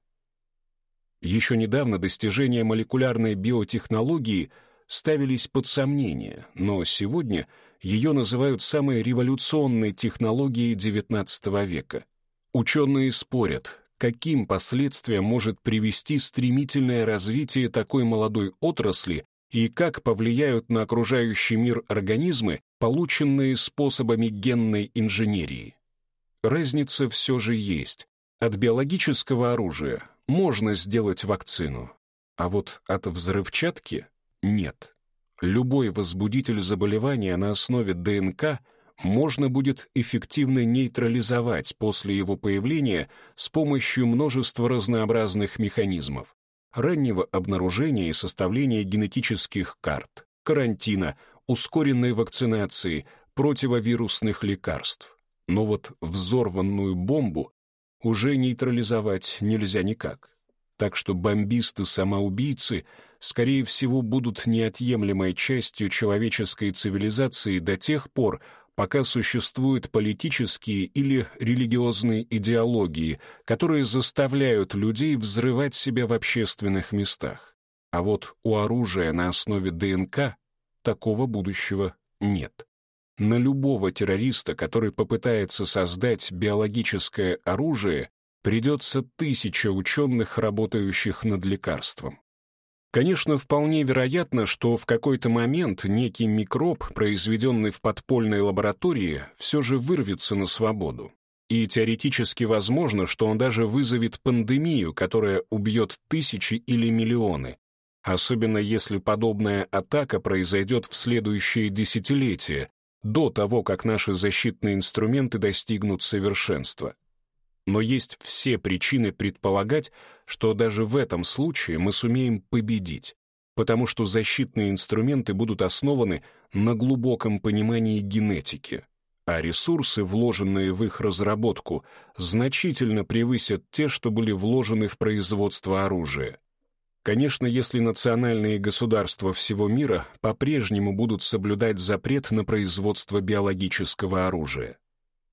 Еще недавно достижения молекулярной биотехнологии ставились под сомнение, но сегодня ее называют самой революционной технологией XIX века. Ученые спорят, каким последствиям может привести стремительное развитие такой молодой отрасли и как повлияют на окружающий мир организмы, полученные способами генной инженерии. Разница все же есть. От биологического оружия можно сделать вакцину, а вот от взрывчатки нет. Любой возбудитель заболевания на основе ДНК – можно будет эффективно нейтрализовать после его появления с помощью множества разнообразных механизмов раннего обнаружения и составления генетических карт, карантина, ускоренной вакцинации, противовирусных лекарств. Но вот взорванную бомбу уже нейтрализовать нельзя никак. Так что бомбисты-самоубийцы, скорее всего, будут неотъемлемой частью человеческой цивилизации до тех пор, пока существуют политические или религиозные идеологии, которые заставляют людей взрывать себя в общественных местах. А вот у оружия на основе ДНК такого будущего нет. На любого террориста, который попытается создать биологическое оружие, придется тысяча ученых, работающих над лекарством. Конечно, вполне вероятно, что в какой-то момент некий микроб, произведенный в подпольной лаборатории, все же вырвется на свободу. И теоретически возможно, что он даже вызовет пандемию, которая убьет тысячи или миллионы, особенно если подобная атака произойдет в следующие десятилетия, до того, как наши защитные инструменты достигнут совершенства но есть все причины предполагать, что даже в этом случае мы сумеем победить, потому что защитные инструменты будут основаны на глубоком понимании генетики, а ресурсы, вложенные в их разработку, значительно превысят те, что были вложены в производство оружия. Конечно, если национальные государства всего мира по-прежнему будут соблюдать запрет на производство биологического оружия.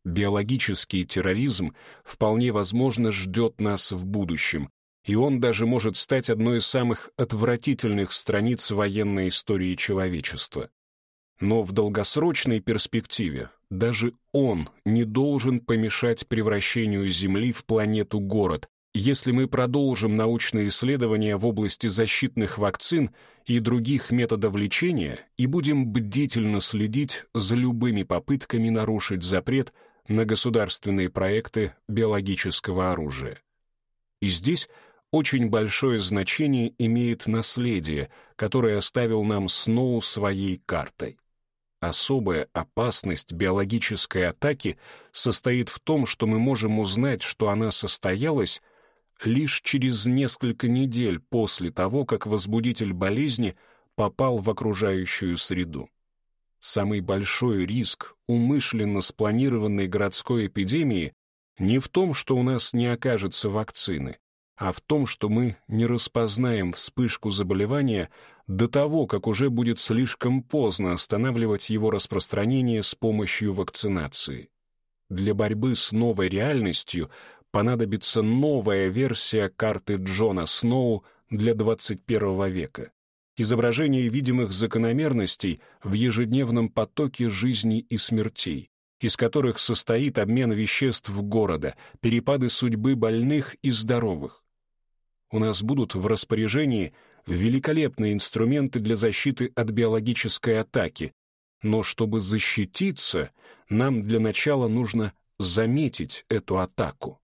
Биологический терроризм вполне возможно ждет нас в будущем, и он даже может стать одной из самых отвратительных страниц военной истории человечества. Но в долгосрочной перспективе даже он не должен помешать превращению Земли в планету-город, если мы продолжим научные исследования в области защитных вакцин и других методов лечения и будем бдительно следить за любыми попытками нарушить запрет на государственные проекты биологического оружия. И здесь очень большое значение имеет наследие, которое оставил нам Сноу своей картой. Особая опасность биологической атаки состоит в том, что мы можем узнать, что она состоялась лишь через несколько недель после того, как возбудитель болезни попал в окружающую среду. Самый большой риск умышленно спланированной городской эпидемии не в том, что у нас не окажется вакцины, а в том, что мы не распознаем вспышку заболевания до того, как уже будет слишком поздно останавливать его распространение с помощью вакцинации. Для борьбы с новой реальностью понадобится новая версия карты Джона Сноу для 21 века. изображение видимых закономерностей в ежедневном потоке жизни и смертей, из которых состоит обмен веществ города, перепады судьбы больных и здоровых. У нас будут в распоряжении великолепные инструменты для защиты от биологической атаки, но чтобы защититься, нам для начала нужно заметить эту атаку.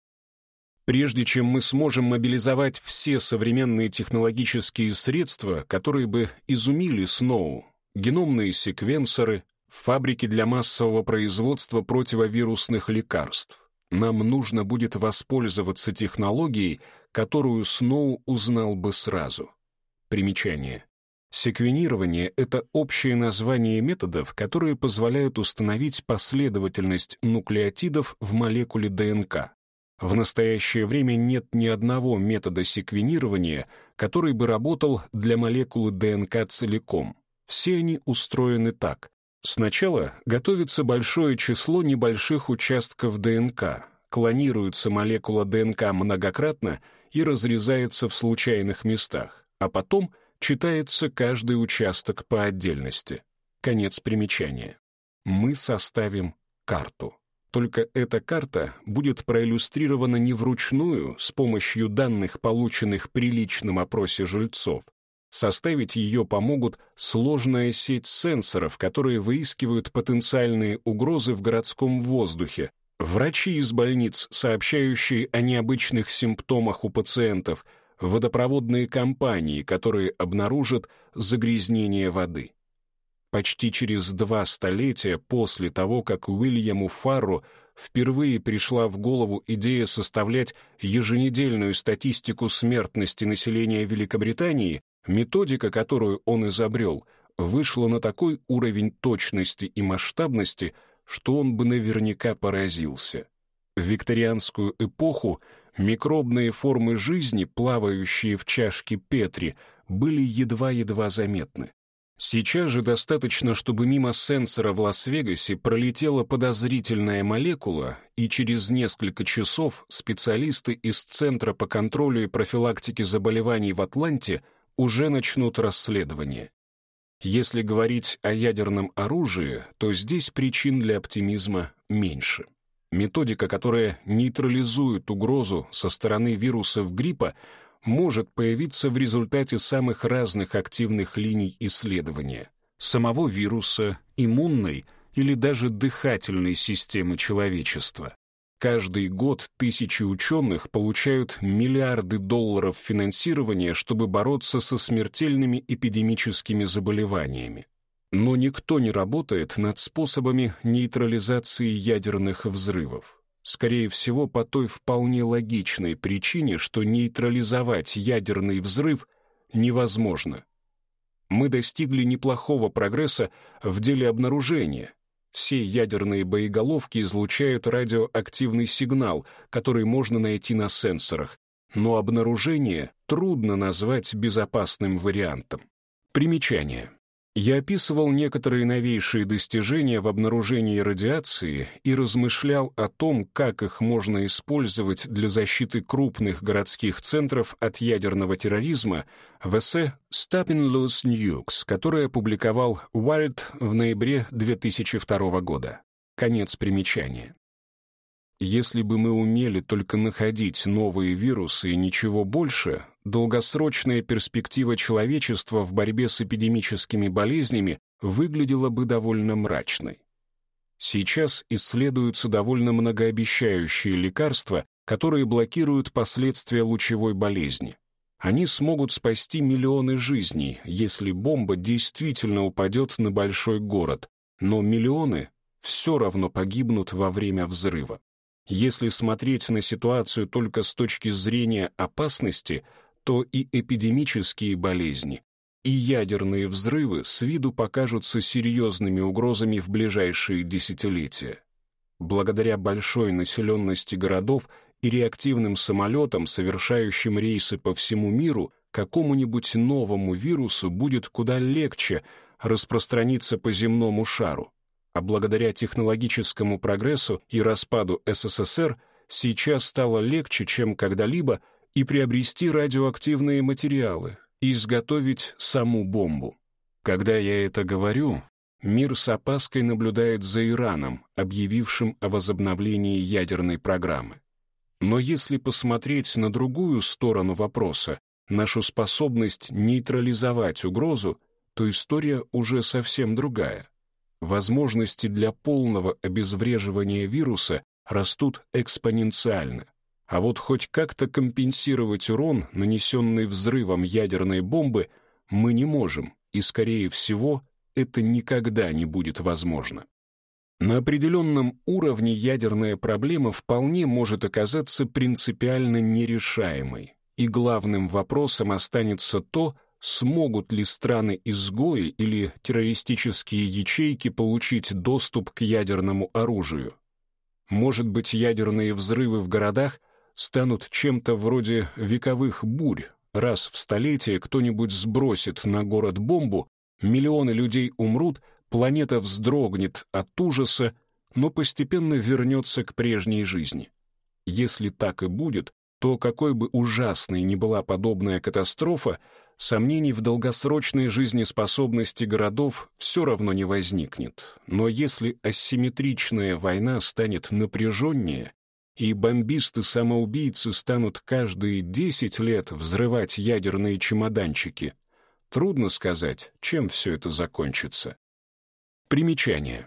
Прежде чем мы сможем мобилизовать все современные технологические средства, которые бы изумили Сноу, геномные секвенсоры, фабрики для массового производства противовирусных лекарств, нам нужно будет воспользоваться технологией, которую Сноу узнал бы сразу. Примечание. Секвенирование — это общее название методов, которые позволяют установить последовательность нуклеотидов в молекуле ДНК. В настоящее время нет ни одного метода секвенирования, который бы работал для молекулы ДНК целиком. Все они устроены так. Сначала готовится большое число небольших участков ДНК, клонируется молекула ДНК многократно и разрезается в случайных местах, а потом — читается каждый участок по отдельности. Конец примечания. Мы составим карту. Только эта карта будет проиллюстрирована не вручную с помощью данных, полученных при личном опросе жильцов. Составить ее помогут сложная сеть сенсоров, которые выискивают потенциальные угрозы в городском воздухе, врачи из больниц, сообщающие о необычных симптомах у пациентов, водопроводные компании, которые обнаружат загрязнение воды. Почти через два столетия после того, как Уильяму Фарру впервые пришла в голову идея составлять еженедельную статистику смертности населения Великобритании, методика, которую он изобрел, вышла на такой уровень точности и масштабности, что он бы наверняка поразился. В викторианскую эпоху Микробные формы жизни, плавающие в чашке Петри, были едва-едва заметны. Сейчас же достаточно, чтобы мимо сенсора в Лас-Вегасе пролетела подозрительная молекула, и через несколько часов специалисты из Центра по контролю и профилактике заболеваний в Атланте уже начнут расследование. Если говорить о ядерном оружии, то здесь причин для оптимизма меньше. Методика, которая нейтрализует угрозу со стороны вирусов гриппа, может появиться в результате самых разных активных линий исследования самого вируса, иммунной или даже дыхательной системы человечества. Каждый год тысячи ученых получают миллиарды долларов финансирования, чтобы бороться со смертельными эпидемическими заболеваниями но никто не работает над способами нейтрализации ядерных взрывов. Скорее всего, по той вполне логичной причине, что нейтрализовать ядерный взрыв невозможно. Мы достигли неплохого прогресса в деле обнаружения. Все ядерные боеголовки излучают радиоактивный сигнал, который можно найти на сенсорах, но обнаружение трудно назвать безопасным вариантом. Примечание. Я описывал некоторые новейшие достижения в обнаружении радиации и размышлял о том, как их можно использовать для защиты крупных городских центров от ядерного терроризма в эссе «Stopping Loose Nukes», которое опубликовал Wired в ноябре 2002 года. Конец примечания. Если бы мы умели только находить новые вирусы и ничего больше, долгосрочная перспектива человечества в борьбе с эпидемическими болезнями выглядела бы довольно мрачной. Сейчас исследуются довольно многообещающие лекарства, которые блокируют последствия лучевой болезни. Они смогут спасти миллионы жизней, если бомба действительно упадет на большой город, но миллионы все равно погибнут во время взрыва. Если смотреть на ситуацию только с точки зрения опасности, то и эпидемические болезни, и ядерные взрывы с виду покажутся серьезными угрозами в ближайшие десятилетия. Благодаря большой населенности городов и реактивным самолетам, совершающим рейсы по всему миру, какому-нибудь новому вирусу будет куда легче распространиться по земному шару а благодаря технологическому прогрессу и распаду СССР сейчас стало легче, чем когда-либо, и приобрести радиоактивные материалы, и изготовить саму бомбу. Когда я это говорю, мир с опаской наблюдает за Ираном, объявившим о возобновлении ядерной программы. Но если посмотреть на другую сторону вопроса, нашу способность нейтрализовать угрозу, то история уже совсем другая. Возможности для полного обезвреживания вируса растут экспоненциально. А вот хоть как-то компенсировать урон, нанесенный взрывом ядерной бомбы, мы не можем, и, скорее всего, это никогда не будет возможно. На определенном уровне ядерная проблема вполне может оказаться принципиально нерешаемой, и главным вопросом останется то, смогут ли страны-изгои или террористические ячейки получить доступ к ядерному оружию. Может быть, ядерные взрывы в городах станут чем-то вроде вековых бурь. Раз в столетие кто-нибудь сбросит на город бомбу, миллионы людей умрут — планета вздрогнет от ужаса, но постепенно вернется к прежней жизни. Если так и будет, то какой бы ужасной ни была подобная катастрофа, сомнений в долгосрочной жизнеспособности городов все равно не возникнет. Но если асимметричная война станет напряженнее, и бомбисты-самоубийцы станут каждые 10 лет взрывать ядерные чемоданчики, трудно сказать, чем все это закончится. Примечание.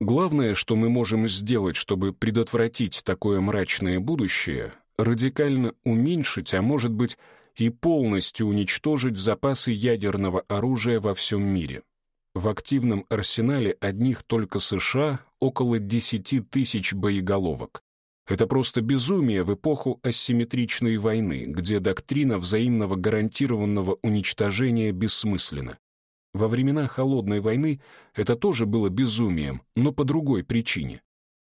Главное, что мы можем сделать, чтобы предотвратить такое мрачное будущее, радикально уменьшить, а может быть и полностью уничтожить запасы ядерного оружия во всем мире. В активном арсенале одних только США около 10 тысяч боеголовок. Это просто безумие в эпоху асимметричной войны, где доктрина взаимного гарантированного уничтожения бессмысленна. Во времена Холодной войны это тоже было безумием, но по другой причине.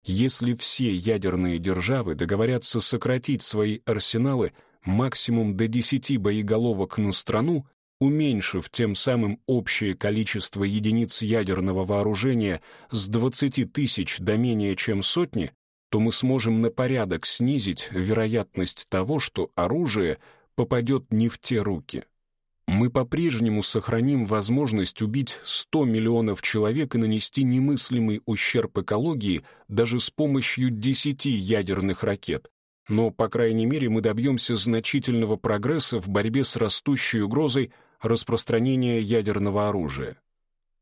Если все ядерные державы договорятся сократить свои арсеналы максимум до 10 боеголовок на страну, уменьшив тем самым общее количество единиц ядерного вооружения с 20 тысяч до менее чем сотни, то мы сможем на порядок снизить вероятность того, что оружие попадет не в те руки мы по-прежнему сохраним возможность убить 100 миллионов человек и нанести немыслимый ущерб экологии даже с помощью 10 ядерных ракет. Но, по крайней мере, мы добьемся значительного прогресса в борьбе с растущей угрозой распространения ядерного оружия.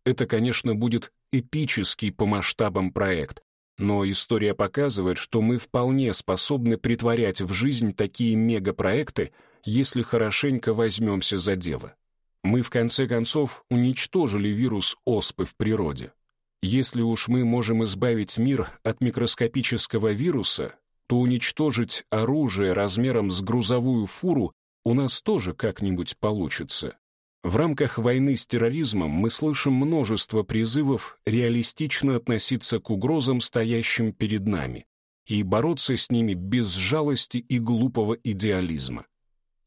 Это, конечно, будет эпический по масштабам проект, но история показывает, что мы вполне способны притворять в жизнь такие мегапроекты, если хорошенько возьмемся за дело. Мы, в конце концов, уничтожили вирус оспы в природе. Если уж мы можем избавить мир от микроскопического вируса, то уничтожить оружие размером с грузовую фуру у нас тоже как-нибудь получится. В рамках войны с терроризмом мы слышим множество призывов реалистично относиться к угрозам, стоящим перед нами, и бороться с ними без жалости и глупого идеализма.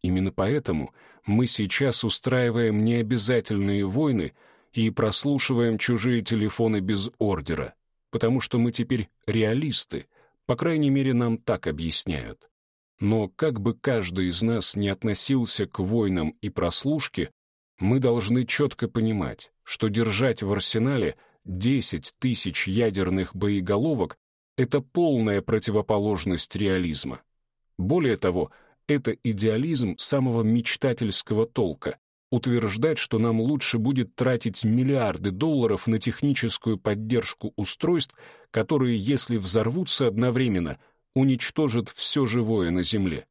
Именно поэтому мы сейчас устраиваем необязательные войны и прослушиваем чужие телефоны без ордера, потому что мы теперь реалисты, по крайней мере, нам так объясняют. Но как бы каждый из нас не относился к войнам и прослушке, мы должны четко понимать, что держать в арсенале 10 тысяч ядерных боеголовок — это полная противоположность реализма. Более того, это идеализм самого мечтательского толка. Утверждать, что нам лучше будет тратить миллиарды долларов на техническую поддержку устройств, которые, если взорвутся одновременно, уничтожат все живое на Земле.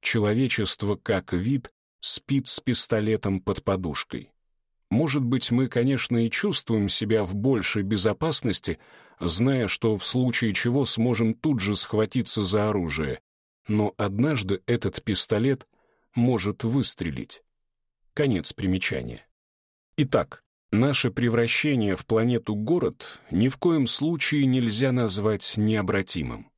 Человечество как вид спит с пистолетом под подушкой. Может быть, мы, конечно, и чувствуем себя в большей безопасности, зная, что в случае чего сможем тут же схватиться за оружие, но однажды этот пистолет может выстрелить. Конец примечания. Итак, наше превращение в планету-город ни в коем случае нельзя назвать необратимым.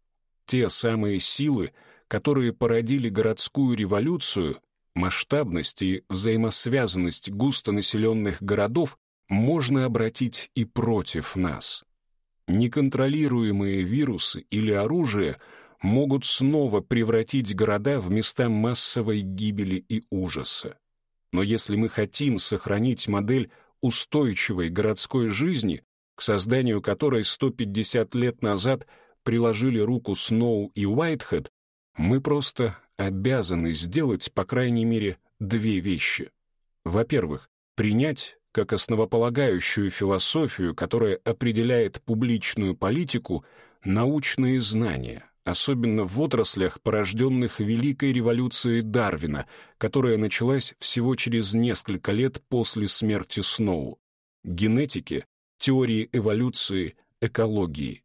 Те самые силы, которые породили городскую революцию, масштабность и взаимосвязанность густонаселенных городов можно обратить и против нас. Неконтролируемые вирусы или оружие — могут снова превратить города в места массовой гибели и ужаса. Но если мы хотим сохранить модель устойчивой городской жизни, к созданию которой 150 лет назад приложили руку Сноу и Уайтхед, мы просто обязаны сделать, по крайней мере, две вещи. Во-первых, принять как основополагающую философию, которая определяет публичную политику, научные знания, особенно в отраслях, порожденных Великой революцией Дарвина, которая началась всего через несколько лет после смерти Сноу, генетики, теории эволюции, экологии.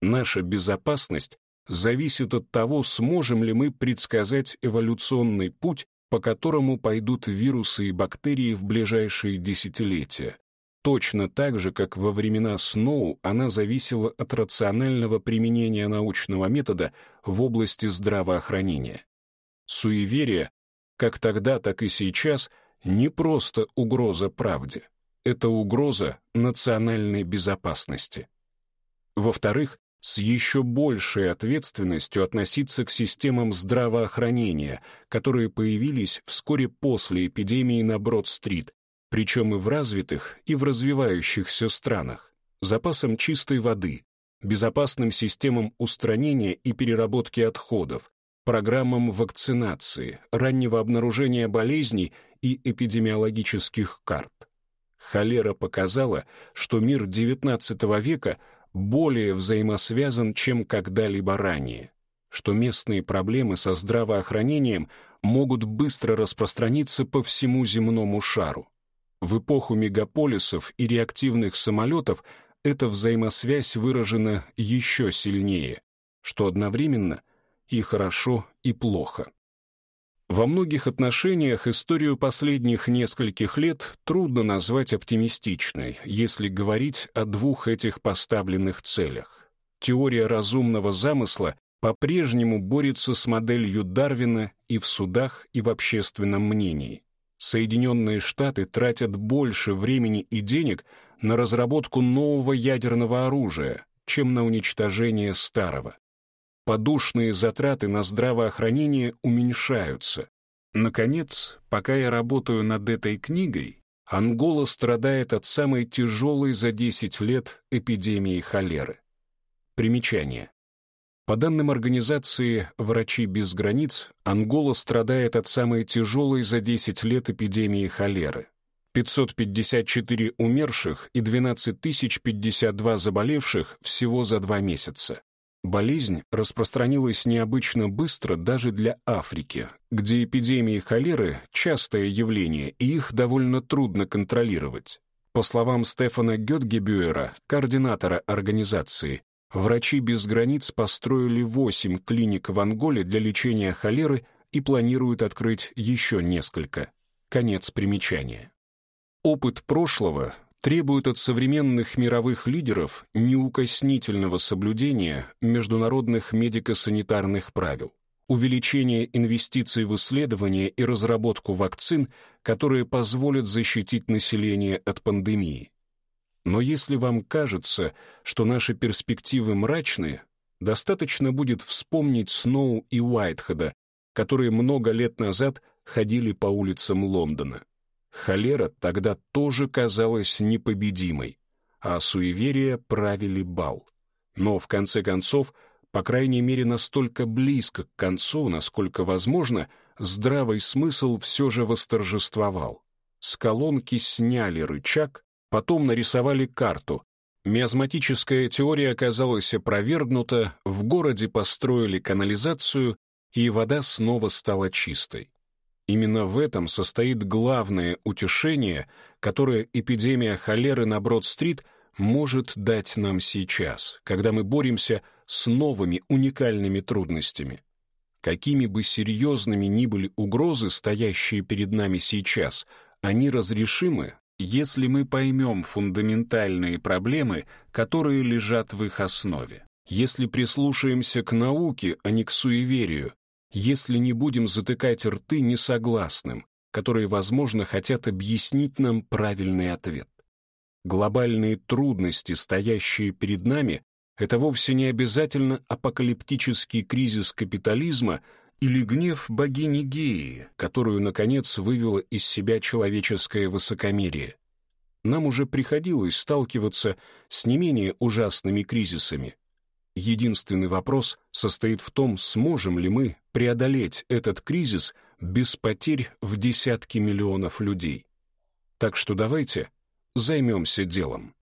Наша безопасность зависит от того, сможем ли мы предсказать эволюционный путь, по которому пойдут вирусы и бактерии в ближайшие десятилетия. Точно так же, как во времена Сноу она зависела от рационального применения научного метода в области здравоохранения. Суеверие, как тогда, так и сейчас, не просто угроза правде. Это угроза национальной безопасности. Во-вторых, с еще большей ответственностью относиться к системам здравоохранения, которые появились вскоре после эпидемии на Брод-стрит, причем и в развитых, и в развивающихся странах, запасом чистой воды, безопасным системам устранения и переработки отходов, программам вакцинации, раннего обнаружения болезней и эпидемиологических карт. Холера показала, что мир XIX века — более взаимосвязан, чем когда-либо ранее, что местные проблемы со здравоохранением могут быстро распространиться по всему земному шару. В эпоху мегаполисов и реактивных самолетов эта взаимосвязь выражена еще сильнее, что одновременно и хорошо, и плохо. Во многих отношениях историю последних нескольких лет трудно назвать оптимистичной, если говорить о двух этих поставленных целях. Теория разумного замысла по-прежнему борется с моделью Дарвина и в судах, и в общественном мнении. Соединенные Штаты тратят больше времени и денег на разработку нового ядерного оружия, чем на уничтожение старого подушные затраты на здравоохранение уменьшаются. Наконец, пока я работаю над этой книгой, Ангола страдает от самой тяжелой за 10 лет эпидемии холеры. Примечание. По данным организации «Врачи без границ», Ангола страдает от самой тяжелой за 10 лет эпидемии холеры. 554 умерших и 12 052 заболевших всего за два месяца. Болезнь распространилась необычно быстро даже для Африки, где эпидемии холеры — частое явление, и их довольно трудно контролировать. По словам Стефана Гетгебюера, координатора организации, врачи без границ построили 8 клиник в Анголе для лечения холеры и планируют открыть еще несколько. Конец примечания. Опыт прошлого требует от современных мировых лидеров неукоснительного соблюдения международных медико-санитарных правил, увеличения инвестиций в исследования и разработку вакцин, которые позволят защитить население от пандемии. Но если вам кажется, что наши перспективы мрачны, достаточно будет вспомнить Сноу и Уайтхеда, которые много лет назад ходили по улицам Лондона. Холера тогда тоже казалась непобедимой, а суеверия правили бал. Но, в конце концов, по крайней мере, настолько близко к концу, насколько возможно, здравый смысл все же восторжествовал. С колонки сняли рычаг, потом нарисовали карту. Миазматическая теория оказалась опровергнута, в городе построили канализацию, и вода снова стала чистой. Именно в этом состоит главное утешение, которое эпидемия холеры на Брод-стрит может дать нам сейчас, когда мы боремся с новыми уникальными трудностями. Какими бы серьезными ни были угрозы, стоящие перед нами сейчас, они разрешимы, если мы поймем фундаментальные проблемы, которые лежат в их основе. Если прислушаемся к науке, а не к суеверию, если не будем затыкать рты несогласным, которые, возможно, хотят объяснить нам правильный ответ. Глобальные трудности, стоящие перед нами, это вовсе не обязательно апокалиптический кризис капитализма или гнев богини Геи, которую, наконец, вывело из себя человеческое высокомерие. Нам уже приходилось сталкиваться с не менее ужасными кризисами. Единственный вопрос состоит в том, сможем ли мы преодолеть этот кризис без потерь в десятки миллионов людей. Так что давайте займемся делом.